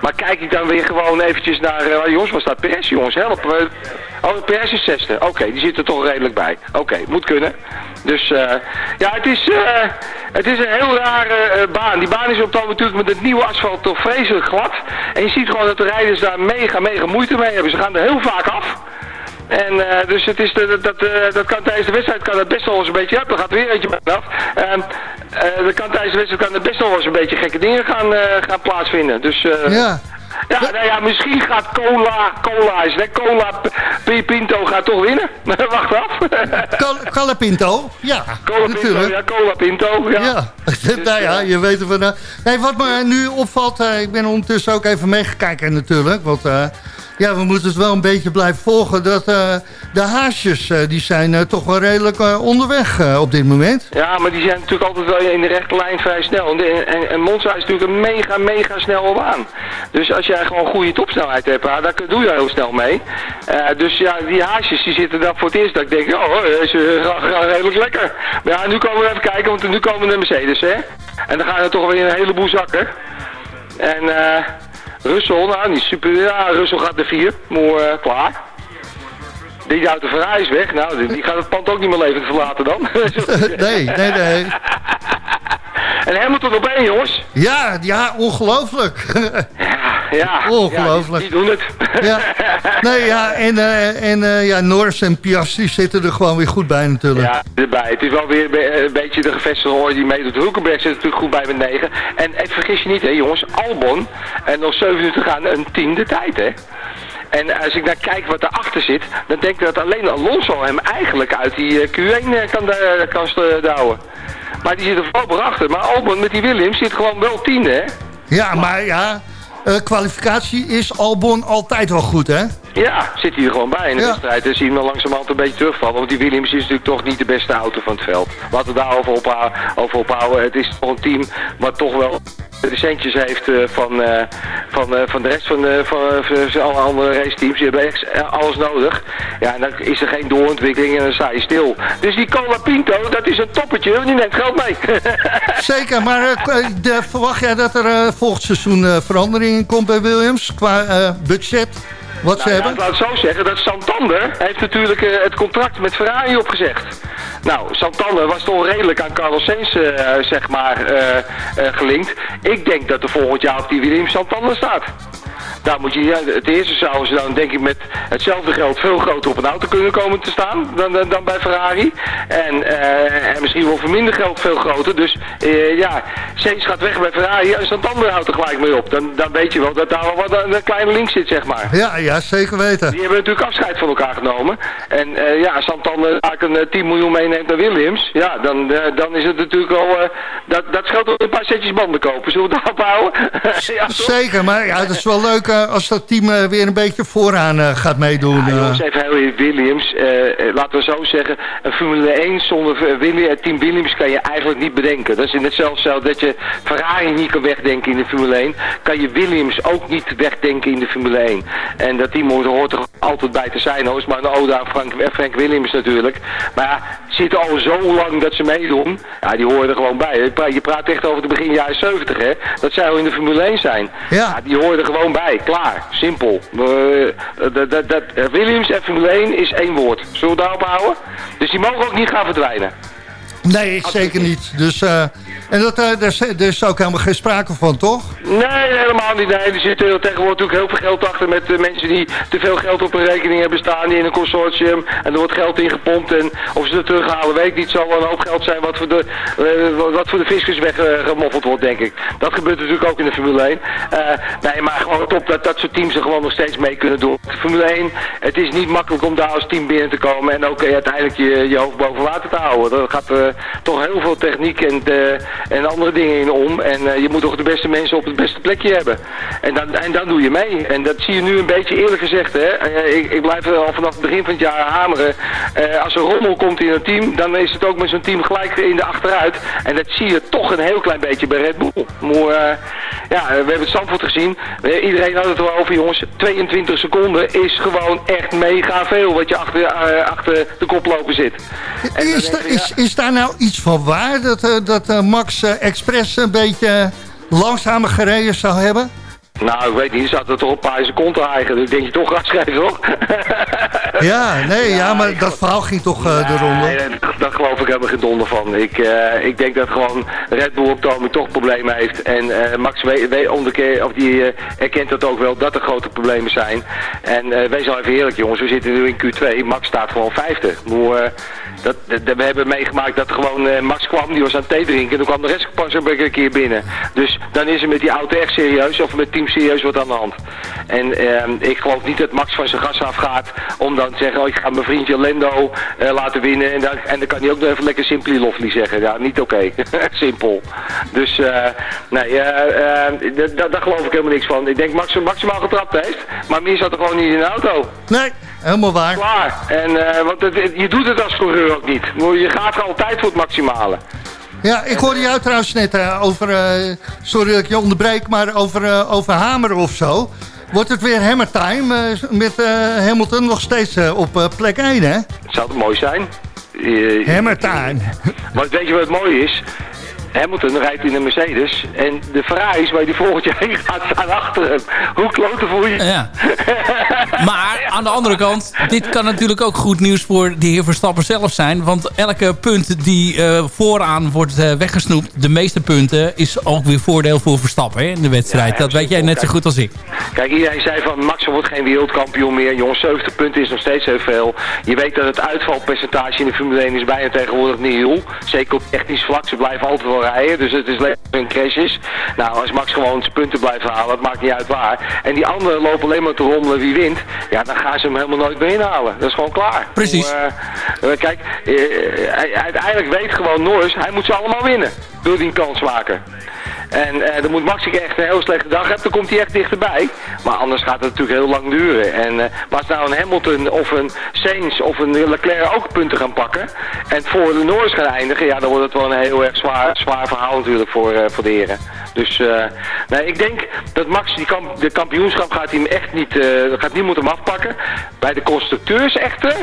Maar kijk ik dan weer gewoon eventjes naar... eh, jongens, waar staat Perez, jongens? Help. oh, Perez is zesde. Oké, die zit er toch redelijk bij. Oké, moet kunnen. Dus ja, het is, het is een heel rare baan. Die baan is op het ogenblik natuurlijk met het nieuwe asfalt toch vreselijk glad. En je ziet gewoon dat de rijders daar mega, mega moeite mee hebben. Ze gaan er heel vaak af. En eh, dus het is dat, dat, eh, dat kan tijdens de wedstrijd kan dat best wel eens een beetje, ja, er gaat weer eentje bij af. Ehm, eh, dat kan tijdens de wedstrijd kan er best wel eens een beetje gekke dingen gaan, eh, gaan plaatsvinden. Dus eh, Ja. ja, nou ja, misschien gaat Cola, Cola is het, Cola P- Pinto gaat toch winnen. [LAUGHS] Wacht af. Cal- Calapinto, ja, Cola Pinto, ja, Cola Pinto, ja. Ja, [LAUGHS] nou ja, je weet het van. Nee, wat me nu opvalt, eh, ik ben ondertussen ook even meegekeken natuurlijk. Want eh, ja, we moeten het wel een beetje blijven volgen. Dat eh, de haasjes, eh, die zijn eh, toch wel redelijk onderweg op dit moment. Ja, maar die zijn natuurlijk altijd wel in de rechte lijn vrij snel. En, en, Monza is natuurlijk een mega, mega snelle baan. Dus als jij gewoon goede topsnelheid hebt, ah, daar doe je heel snel mee. Dus ja, die haasjes die zitten daar voor het eerst dat ik denk, oh, ze gaan redelijk lekker. Maar ja, nu komen we even kijken, want nu komen de Mercedes, hè. En dan gaan er toch weer een heleboel zakken. En eh Russell, nou, niet super. Ja, Russell gaat de vier, maar eh, klaar. Die uit de Ferrari is weg. Nou, die, die gaat het pand ook niet meer levend verlaten dan. [LAUGHS] [LAUGHS] nee, nee, nee. En Hamilton op één, jongens. Ja, ja, ongelooflijk. [LAUGHS] Ja, Ongelooflijk. Ja, die, die doen het. ja. [LAUGHS] Nee, ja, en, eh, en eh, ja, Norris en Piastri zitten er gewoon weer goed bij natuurlijk. Ja, erbij. Het is wel weer een be- een beetje de gevestigde orde die meedoet. Hulkenberg zit natuurlijk goed bij met 9. En, en vergis je niet, hè, jongens. Albon, en nog 7 minuten gaan, een tiende tijd, hè. En als ik naar kijk wat erachter zit, dan denk ik dat alleen Alonso hem eigenlijk uit die eh, Q1 eh, kan, kan st- douwen. Maar die zit er vooral achter. Maar Albon met die Williams zit gewoon wel tiende, hè. Ja, maar ja, eh, kwalificatie is Albon altijd wel goed, hè? Ja, zit hij er gewoon bij in de Ja. wedstrijd. Dan zien we langzamerhand een beetje terugvallen. Want die Williams is natuurlijk toch niet de beste auto van het veld. Laten we daarover ophouden. Over ophouden. Het is toch een team wat toch wel de centjes heeft eh, van, eh, van, eh, van de rest van, de, van, alle andere raceteams. Die hebben echt alles nodig. Ja, en dan is er geen doorontwikkeling en dan sta je stil. Dus die Cola Pinto, dat is een toppertje. Die neemt geld mee. [LAUGHS] Zeker, maar de, verwacht jij dat er volgend seizoen verandering in komt bij Williams qua budget? Wat ze Nou hebben? laat het zo zeggen, dat Santander heeft natuurlijk het contract met Ferrari opgezegd. Nou, Santander was toch redelijk aan Carlos Sainz, eh, zeg maar, eh, eh, gelinkt. Ik denk dat er volgend jaar op die Williams Santander staat. Daar moet je, ja, het eerste zouden ze dan denk ik met hetzelfde geld veel groter op een auto kunnen komen te staan dan, dan, dan bij Ferrari. En, eh, en misschien wel voor minder geld veel groter. Dus eh, ja, Sainz gaat weg bij Ferrari en Santander houdt er gelijk mee op. Dan, dan weet je wel dat daar wel wat een, een kleine link zit, zeg maar. Ja, ja, zeker weten. Die hebben natuurlijk afscheid van elkaar genomen. En eh, ja, Santander eigenlijk een eh, 10 miljoen meeneemt naar Williams, ja, dan, dan is het natuurlijk al, dat, dat scheelt een paar setjes banden kopen. Zullen we het daarop houden? [LAUGHS] ja, toch? Zeker, maar ja, het is wel leuk als dat team eh, weer een beetje vooraan eh, gaat meedoen. Ja, eh. jongens, even even Williams. eh, eh, laten we zo zeggen, een Formule 1 zonder eh, het team Williams kan je eigenlijk niet bedenken. Dat is net zelfs zo dat je Ferrari niet kan wegdenken in de Formule 1, kan je Williams ook niet wegdenken in de Formule 1. En dat team hoort, er altijd bij te zijn. Hoor. maar een ode aan Frank, eh, Frank Williams natuurlijk. Maar ja, zitten al zo lang dat ze meedoen. Ja, die horen er gewoon bij. Je praat, echt over de begin jaren 70, hè. Dat zij al in de Formule 1 zijn. Ja. die horen er gewoon bij. Klaar. Simpel. Eh, dat, dat, dat, eh, Williams en Formule 1 is één woord. Zullen we daarop houden? Dus die mogen ook niet gaan verdwijnen. Nee, zeker niet. Dus, eh, en dat, eh, daar, is, daar ook helemaal geen sprake van, toch? Nee, helemaal niet. Nee, er zit er tegenwoordig natuurlijk heel veel geld achter met eh, mensen die te veel geld op hun rekening hebben staan, die in een consortium. En er wordt geld ingepompt en of ze het terughalen weet ik niet. Zal wel een hoop geld zijn wat voor de, eh, wat- voor de fiscus weggemoffeld wordt, denk ik. Dat gebeurt natuurlijk ook in de Formule 1. Eh, nee, maar gewoon top dat dat soort teams er gewoon nog steeds mee kunnen doen. Formule 1, het is niet makkelijk om daar als team binnen te komen en ook eh, uiteindelijk je, je hoofd boven water te houden. Dat gaat eh, toch heel veel techniek en, eh, en andere dingen in om. En eh, je moet toch de beste mensen op het beste plekje hebben. En dan, en dan doe je mee. En dat zie je nu een beetje eerlijk gezegd. Hè? Eh, ik, ik blijf al vanaf het begin van het jaar hameren. Eh, als er rommel komt in een team, dan is het ook met zo'n team gelijk in de achteruit. En dat zie je toch een heel klein beetje bij Red Bull. Maar, ja, we hebben het Zandvoort gezien. Iedereen had het er over, jongens. 22 seconden is gewoon echt mega veel wat je achter, achter de koploper zit. En Is, is, is daar nou iets van waar dat, dat Max eh, Express een beetje langzamer gereden zou hebben? Nou, ik weet niet, er zaten toch een paar seconden eigenlijk. Ik denk je toch geven, hoor. Ja, nee, ja, maar dat verhaal ging toch eh, de ronde. Nee, dat, daar geloof ik helemaal geen donder van. Ik, eh, ik denk dat gewoon Red Bull op Tommy toch problemen heeft. En eh, Max we, we, omgekeerd, of die erkent dat ook wel, dat er grote problemen zijn. En wees al even eerlijk jongens, we zitten nu in Q2. Max staat gewoon vijfde. Maar, dat, we hebben meegemaakt dat gewoon eh, Max kwam, die was aan het thee drinken. En toen kwam de rest pas een keer binnen. Dus dan is er met die auto echt serieus, of met team serieus wat aan de hand. En eh, ik geloof niet dat Max van zijn gas afgaat om dan te zeggen, oh, ik ga mijn vriendje Lendo eh, laten winnen. En dan, en dan kan hij ook nog even lekker Simply Lovely zeggen. Ja, niet oké. [LAUGHS] Simpel. Dus eh, nee, daar geloof ik helemaal niks van. Ik denk Max maximaal getrapt heeft, maar meer zat er gewoon niet in de auto. Nee, helemaal waar. Klaar. En, eh, want het, het- je doet het als coureur ook niet. Je gaat er altijd voor het maximale. Ja, ik hoorde jou trouwens net eh, over, eh, sorry dat ik je onderbreek, maar over, over hameren of zo. Wordt het weer hammer time met Hamilton nog steeds op plek 1, hè? Zou het mooi zijn? Hammer time. Maar weet je wat het mooie is? Hamilton rijdt in een Mercedes en de Ferraris waar hij volgend jaar heen gaat staan achter hem. Hoe kloten voel je? Ja. Maar aan de andere kant, dit kan natuurlijk ook goed nieuws voor de heer Verstappen zelf zijn. Want elke punt die eh, vooraan wordt eh, weggesnoept, de meeste punten, is ook weer voordeel voor Verstappen hè, in de wedstrijd. dat weet jij net zo goed als ik. Kijk, iedereen zei van Max wordt geen wereldkampioen meer. Jongens, 70 punten is nog steeds heel veel. Je weet dat het uitvalpercentage in de Formule 1 is bijna tegenwoordig nihil. Zeker op technisch vlak, ze blijven altijd wel rijden. Dus het is lekker een crashes. Nou, als Max gewoon zijn punten blijft halen, het maakt niet uit waar. En die anderen lopen alleen maar te rommelen wie wint. Ja, dan gaan ze hem helemaal nooit meer inhalen. Dat is gewoon klaar. Precies. Eh, eh, kijk, eh, hij- uiteindelijk weet gewoon Norris, hij moet ze allemaal winnen. Door die kans maken. En eh, dan moet Max echt een heel slechte dag hebben, dan komt hij echt dichterbij. Maar anders gaat het natuurlijk heel lang duren. En eh, maar als nou een Hamilton of een Sainz of een Leclerc ook punten gaan pakken en voor de Norris gaan eindigen, ja, dan wordt het wel een heel erg zwaar, zwaar verhaal natuurlijk voor, eh, voor de heren. Dus nee, ik denk dat Max die de kampioenschap gaat hij hem echt niet, gaat niemand hem afpakken. Bij de constructeurs echter,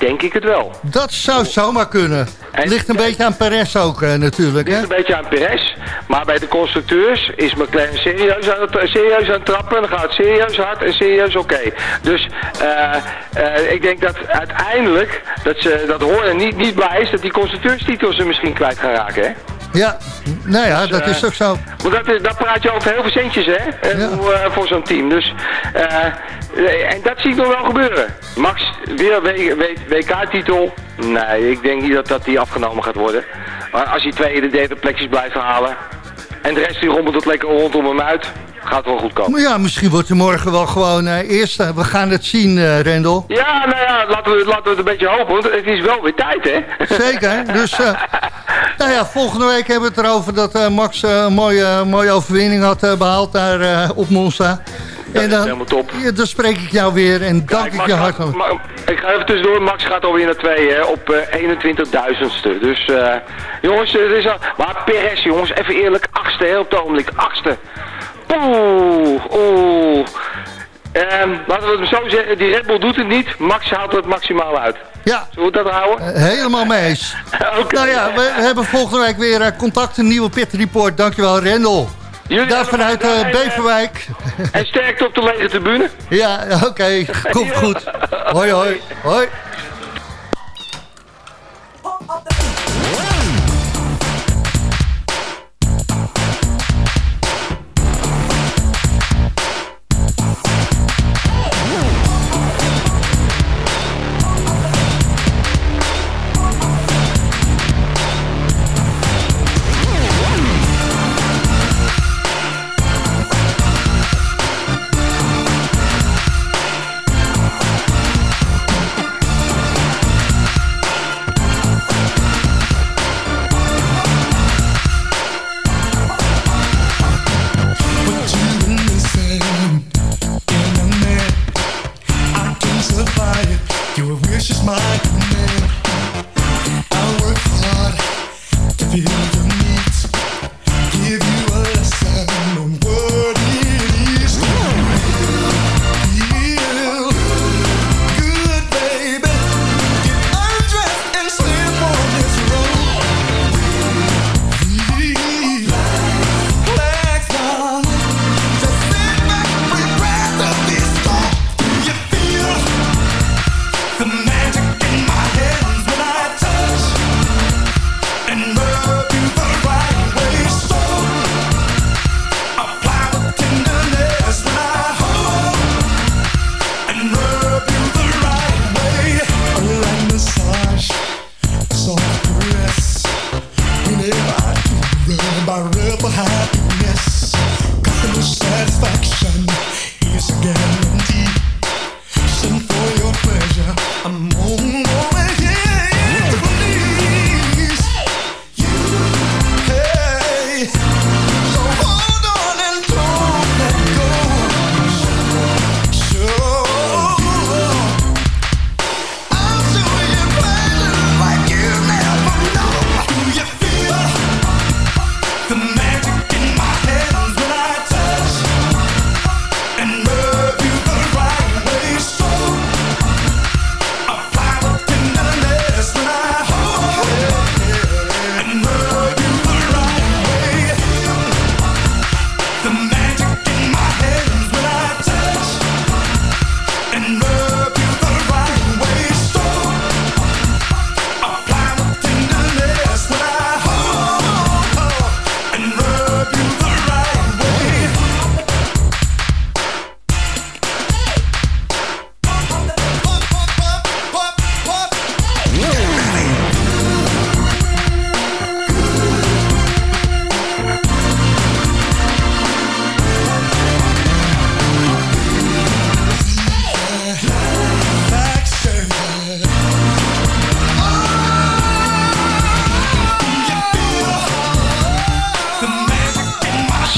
denk ik het wel. Dat zou zomaar kunnen. Ligt een beetje aan Perez ook eh, natuurlijk, hè? Ligt een beetje aan Perez. Maar bij de constructeurs is McLaren serieus aan het, serieus aan het trappen. Dan gaat het serieus hard en serieus oké. Dus eh, eh, ik denk dat uiteindelijk dat, ze, dat Horner niet, niet blij is dat die constructeurstitels er misschien kwijt gaan raken. Hè? Ja, nou ja, dat eh, is ook zo. Want dat, is- daar praat je over heel veel centjes, hè? eh, Voor, eh, zo'n team. Dus, eh, eh, en dat zie ik nog wel gebeuren. Max, weer een WK-titel. Nee, ik denk niet dat, dat die afgenomen gaat worden. Maar als hij tweede, derde plekjes blijft halen. En de rest die rommelt het lekker rondom hem uit. Gaat wel goed komen. Maar ja, misschien wordt er morgen wel gewoon eh eerste. We gaan het zien, eh Rendel. Ja, nou ja, laten we, laten we het een beetje hopen. Want het is wel weer tijd, hè? Zeker. Dus, eh, [LAUGHS] nou ja, volgende week hebben we het erover dat eh, Max eh, een mooie, mooie overwinning had eh, behaald daar op Monza. Dat en dan, helemaal top. ja, dan spreek ik jou weer en dank ik je gaat- hartelijk. Ma- ik ga even tussendoor. Max gaat alweer naar twee, hè, op eh 21.000ste. Dus, jongens, het is al... Maar Perez, jongens, even eerlijk. Achtste, heel op het ogenblik. Achtste. Oeh, oeh. Ehm, laten we het zo zeggen. Die Red Bull doet het niet. Max haalt het maximaal uit. Ja. Zullen we dat houden? Eh, helemaal mee eens. [LAUGHS] Nou ja, we hebben volgende week weer eh, contact, een nieuwe pit report. Dankjewel, Rendel. Jullie Daar vanuit eh, Beverwijk. En sterkte op de lege tribune. [LAUGHS] Ja, oké. Komt goed. [LAUGHS] Hoi, hoi. Hoi.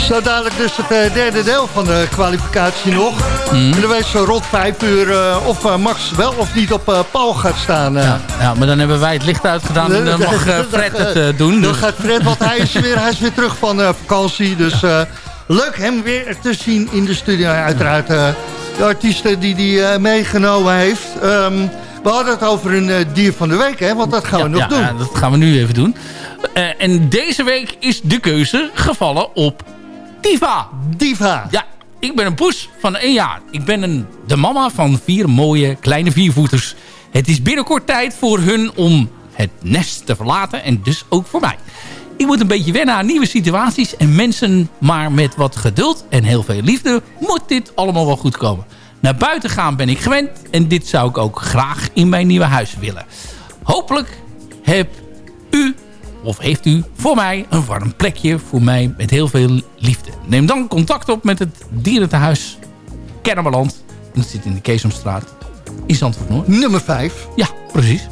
Zo dadelijk dus het eh, derde deel van de kwalificatie nog. Mhm. En dan weet zo rond vijf uur eh, of eh, Max wel of niet op Paul gaat staan. Ja, ja, maar dan hebben wij het licht uitgedaan en dan [LAUGHS] mag Fred het doen. Dan Dus. gaat Fred, want hij is weer, hij is weer terug van vakantie. Dus leuk hem weer te zien in de studio. Uiteraard de artiesten die hij meegenomen heeft. Ehm, we hadden het over een dier van de week, hè? Want dat gaan we nog ja, doen. ja, dat gaan we nu even doen. En deze week is de keuze gevallen op Diva. Diva. Ja, ik ben een poes van één jaar. Ik ben een, de mama van vier mooie kleine viervoeters. Het is binnenkort tijd voor hun om het nest te verlaten. En dus ook voor mij. Ik moet een beetje wennen aan nieuwe situaties en mensen. Maar met wat geduld en heel veel liefde moet dit allemaal wel goed komen. Naar buiten gaan ben ik gewend. En dit zou ik ook graag in mijn nieuwe huis willen. Hopelijk heb u of heeft u voor mij een warm plekje voor mij met heel veel liefde. Neem dan contact op met het dierentehuis Kennemerland. En dat zit in de Keesomstraat in Zandvoort Noord. Nummer 5. Ja, precies.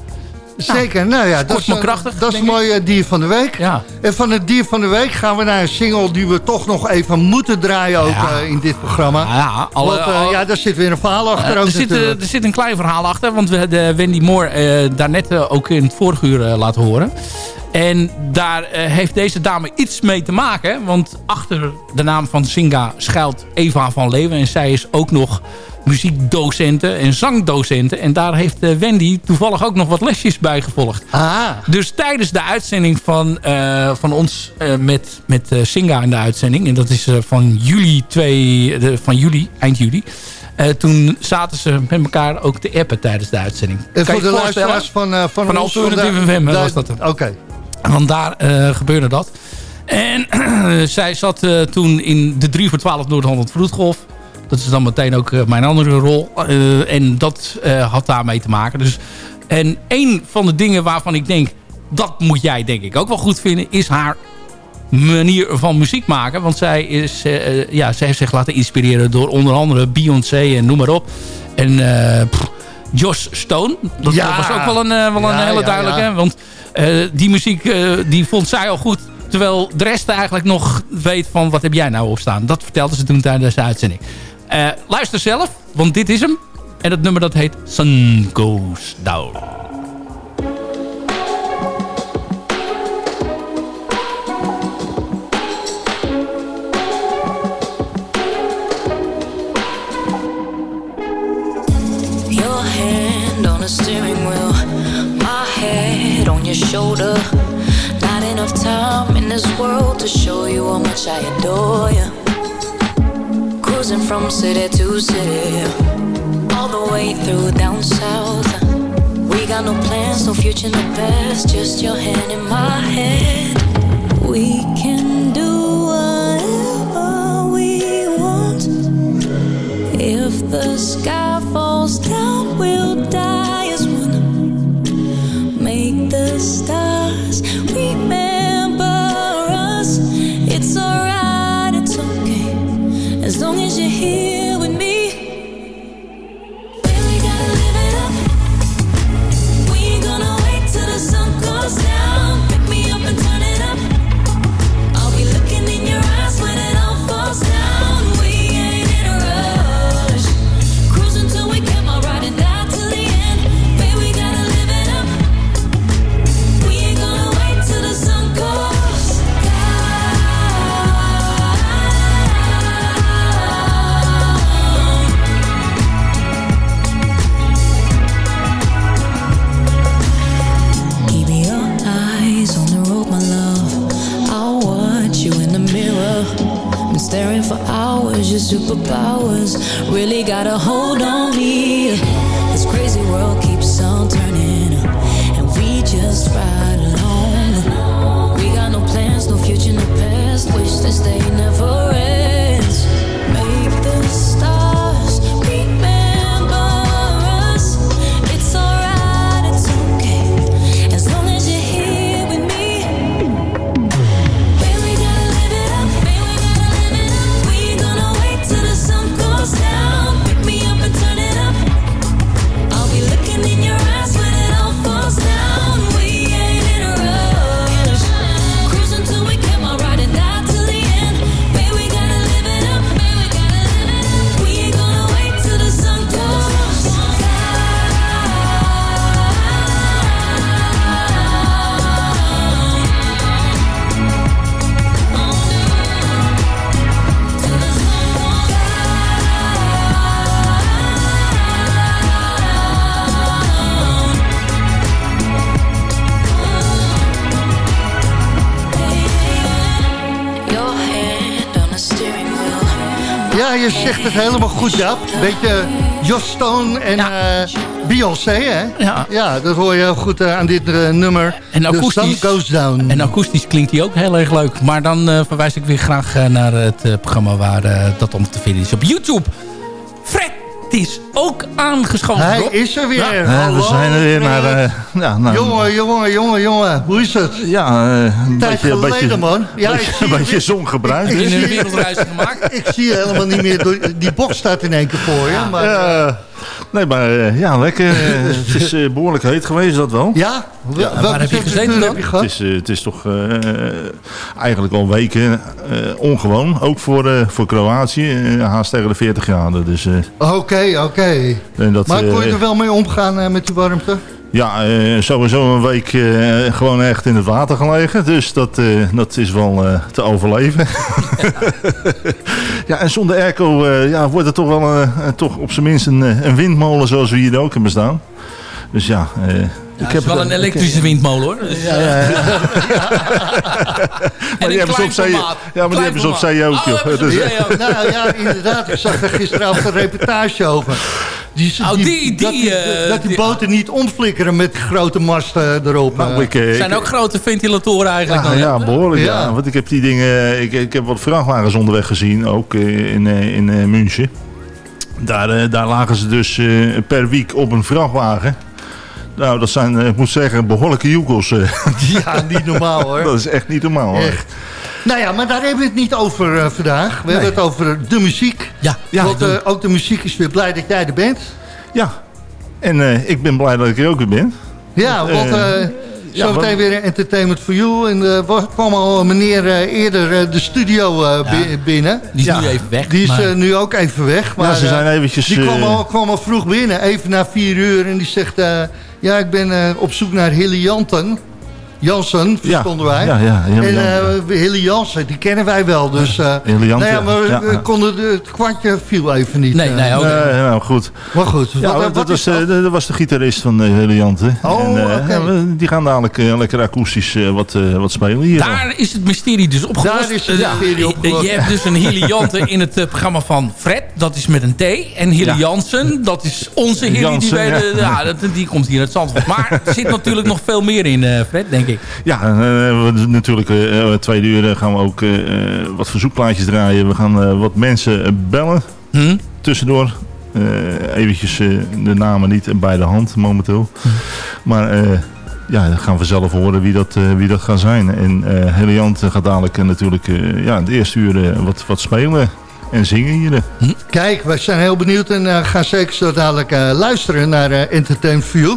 Zeker, nou ja, dat is, krachtig, dat is een mooi dier van de week. Ja. En van het dier van de week gaan we naar een single die we toch nog even moeten draaien ook Ja. eh, in dit programma. Ja, alle- Want eh, alle- ja, daar zit weer een verhaal achter Eh, ook er, zit, er zit een klein verhaal achter. Want we hadden Wendy Moore daarnet ook in het vorige uur laten horen. En daar eh, heeft deze dame iets mee te maken. Want achter de naam van Singa schuilt Eva van Leeuwen. En zij is ook nog muziekdocente en zangdocente. En daar heeft eh, Wendy toevallig ook nog wat lesjes bij gevolgd. Ah. Dus tijdens de uitzending van, eh, van ons met, met Singa in de uitzending... en dat is van juli, 2, de, van juli, eind juli... toen zaten ze met elkaar ook te appen tijdens de uitzending. En voor de luisteraars van, van, Van Alternative FM was dat. Oké. Want daar eh, gebeurde dat. En [CLEARS THROAT] zij zat eh, toen in de 3 voor 12 Noord-Holland Vloedgolf. Dat is dan meteen ook eh, mijn andere rol. En dat had daarmee te maken. Dus, en een van de dingen waarvan ik denk... dat moet jij denk ik ook wel goed vinden... is haar manier van muziek maken. Want zij, is, ja, zij heeft zich laten inspireren door onder andere Beyoncé en noem maar op. En Josh Stone. Dat Ja. was ook wel een, eh, wel een Ja, hele duidelijke. ja. Want eh, die muziek eh, die vond zij al goed. Terwijl de rest eigenlijk nog weet van wat heb jij nou op staan. Dat vertelde ze toen tijdens de uitzending. Luister zelf, want dit is hem. En het nummer dat heet Sun Goes Down. The steering wheel, my head on your shoulder. Not enough time in this world to show you how much I adore you. Cruising from city to city, all the way through down south. We got no plans, no future, no past, just your hand in my head. We can do whatever we want. If the sky falls down, je zegt het helemaal goed, Jaap. Beetje Joss Stone en eh, Beyoncé, hè? Ja. ja, dat hoor je heel goed eh, aan dit eh, nummer. En akoestisch, Goes Down. en akoestisch klinkt hij ook heel erg leuk. Maar dan verwijs ik weer graag naar het programma waar dat om te vinden is op YouTube. Is ook aangeschoven. Hij Rob. is er weer. Ja. Ja, we zijn er weer Fred. naar... eh, ja, naar Jongen, jongen, jongen, jongen. Hoe is het? ja, eh, een Tijd beetje, een geleden, beetje, man. Ja, ik beetje, zie een je beetje zongebruik. Ik- In zie- een wereldreis gemaakt. Ik zie je helemaal niet meer. Door, die box staat in één keer voor je. Maar, Ja, nee, maar eh, ja, lekker. [LAUGHS] Het is eh, behoorlijk heet geweest, dat wel. ja? Waar heb je gezeten dan? heb je Het is, eh, het is toch eh, eigenlijk al weken eh, ongewoon. Ook voor, eh, voor Kroatië. haast tegen de 40 graden. Dus, eh, Oké, oké. en dat, Maar kon je er wel mee omgaan eh, met die warmte? Ja, eh, sowieso een week eh, gewoon echt in het water gelegen. Dus dat, eh, dat is wel eh, te overleven. [LAUGHS] ja, en zonder airco eh, ja, wordt het toch wel toch op zijn minst een, een windmolen zoals we hier ook hebben staan. Dus ja, eh, Ja, ik het is wel een elektrische windmolen hoor. Dus, Ja, ja, ja. [LAUGHS] maar die hebben ze op zee, ja, maar die hebben ze op zee ook. joh. Dus, Ja, ja, nou ja, inderdaad. Ik zag er gisteravond een reportage over. Die, Oh, die- dat, die, die, eh, dat die die- boten niet omflikkeren met die grote masten erop. nou, eh. ik, eh, Het zijn ik- ook grote ventilatoren eigenlijk. Ja, dan, ja, behoorlijk. Ja. Ja. Want ik heb die dingen. Ik, ik heb wat vrachtwagens onderweg gezien, ook in, in München. Daar, daar lagen ze dus eh, per week op een vrachtwagen. Nou, dat zijn, ik moet zeggen, behoorlijke joekels. eh. Ja, niet normaal hoor. [LAUGHS] dat is echt niet normaal. hoor. Echt. Nou ja, maar daar hebben we het niet over eh, vandaag. We hebben het over de muziek. Ja, Ja, Want eh, ook de muziek is weer blij dat jij er bent. Ja. En eh, ik ben blij dat ik er ook weer ben. Ja, want Eh, eh ja, zometeen weer Entertainment for You. En er wa- kwam al een meneer eh, eerder de studio eh, bi- binnen. Die is Ja. nu even weg. Die is maar- nu ook even weg. Maar, ja, ze zijn eventjes... Die kwam al, kwam al vroeg binnen, even na vier uur. En die zegt, eh, ja, ik ben eh, op zoek naar Hilly Janten. Jansen, verstonden wij. Ja, ja, Hilly en Jansen. eh Hilly Jansen, die kennen wij wel. Dus, eh Hilly Jansen, nou ja, maar we- ja. we konden de, het kwartje viel even niet. Nee, eh. nee, ook nee, nou goed. Maar goed, Ja, wat, dat, wat was, is dat? eh, dat was de gitarist van de Heliante. Oh, en, eh, die gaan dadelijk eh, lekker akoestisch eh, wat, eh, wat spelen hier. Daar is het mysterie dus opgelost. Daar is het Eh, mysterie je- opgelost. Je hebt dus een Heliante in het eh, programma van Fred. Dat is met een T. En Hilly Ja. Jansen, dat is onze Hilly. Die, Jansen, de- dat, die komt hier uit Zandvoort. Maar er zit natuurlijk nog veel meer in, eh, Fred, denk ik. Ja, eh, we, natuurlijk eh eh, tweede uur gaan we ook wat verzoekplaatjes draaien. We gaan eh, wat mensen bellen Hm? tussendoor. Eh eventjes de namen niet bij de hand momenteel. Hm. Maar eh, ja, dan gaan we zelf horen wie dat, eh, wie dat gaat zijn. En eh Heliant gaat dadelijk natuurlijk eh, ja, het eerste uur eh, wat, wat spelen en zingen hier. Kijk, wij zijn heel benieuwd en gaan zeker zo dadelijk eh, luisteren naar eh, Entertainment View.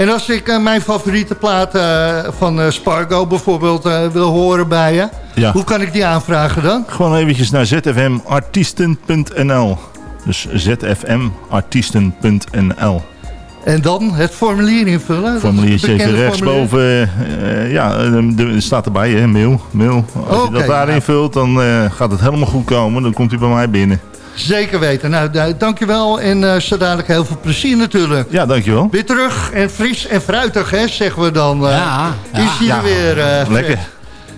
En als ik eh, mijn favoriete plaat eh, van eh, Spargo bijvoorbeeld wil horen bij je, Ja. hoe kan ik die aanvragen dan? Gewoon eventjes naar zfmartiesten.nl. Dus zfmartiesten.nl. En dan het formulier invullen. Formuliertje even rechtsboven. eh, ja, er staat erbij, hè, mail. mail. Als je dat daar invult, dan gaat het helemaal goed komen. Dan komt u bij mij binnen. Zeker weten. Nou, da- dankjewel en eh zo dadelijk heel veel plezier natuurlijk. Ja, dankjewel. Weer terug en fris en fruitig, hè, zeggen we dan. eh, Ja, ja. is hij Ja, er weer. eh, lekker.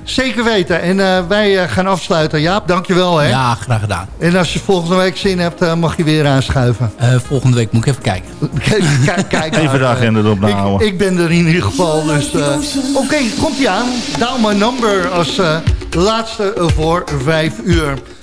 Zeker weten. En eh, wij gaan afsluiten. Jaap, dankjewel. Hè. Ja, graag gedaan. En als je volgende week zin hebt, eh, mag je weer aanschuiven. Eh, volgende week moet ik even kijken. [LAUGHS] Kijk, kijk, Even de agenda erop ik, houden. ik ben er in ieder geval. Dus, eh, Oké, komt ie aan. Down my number als eh, laatste voor vijf uur.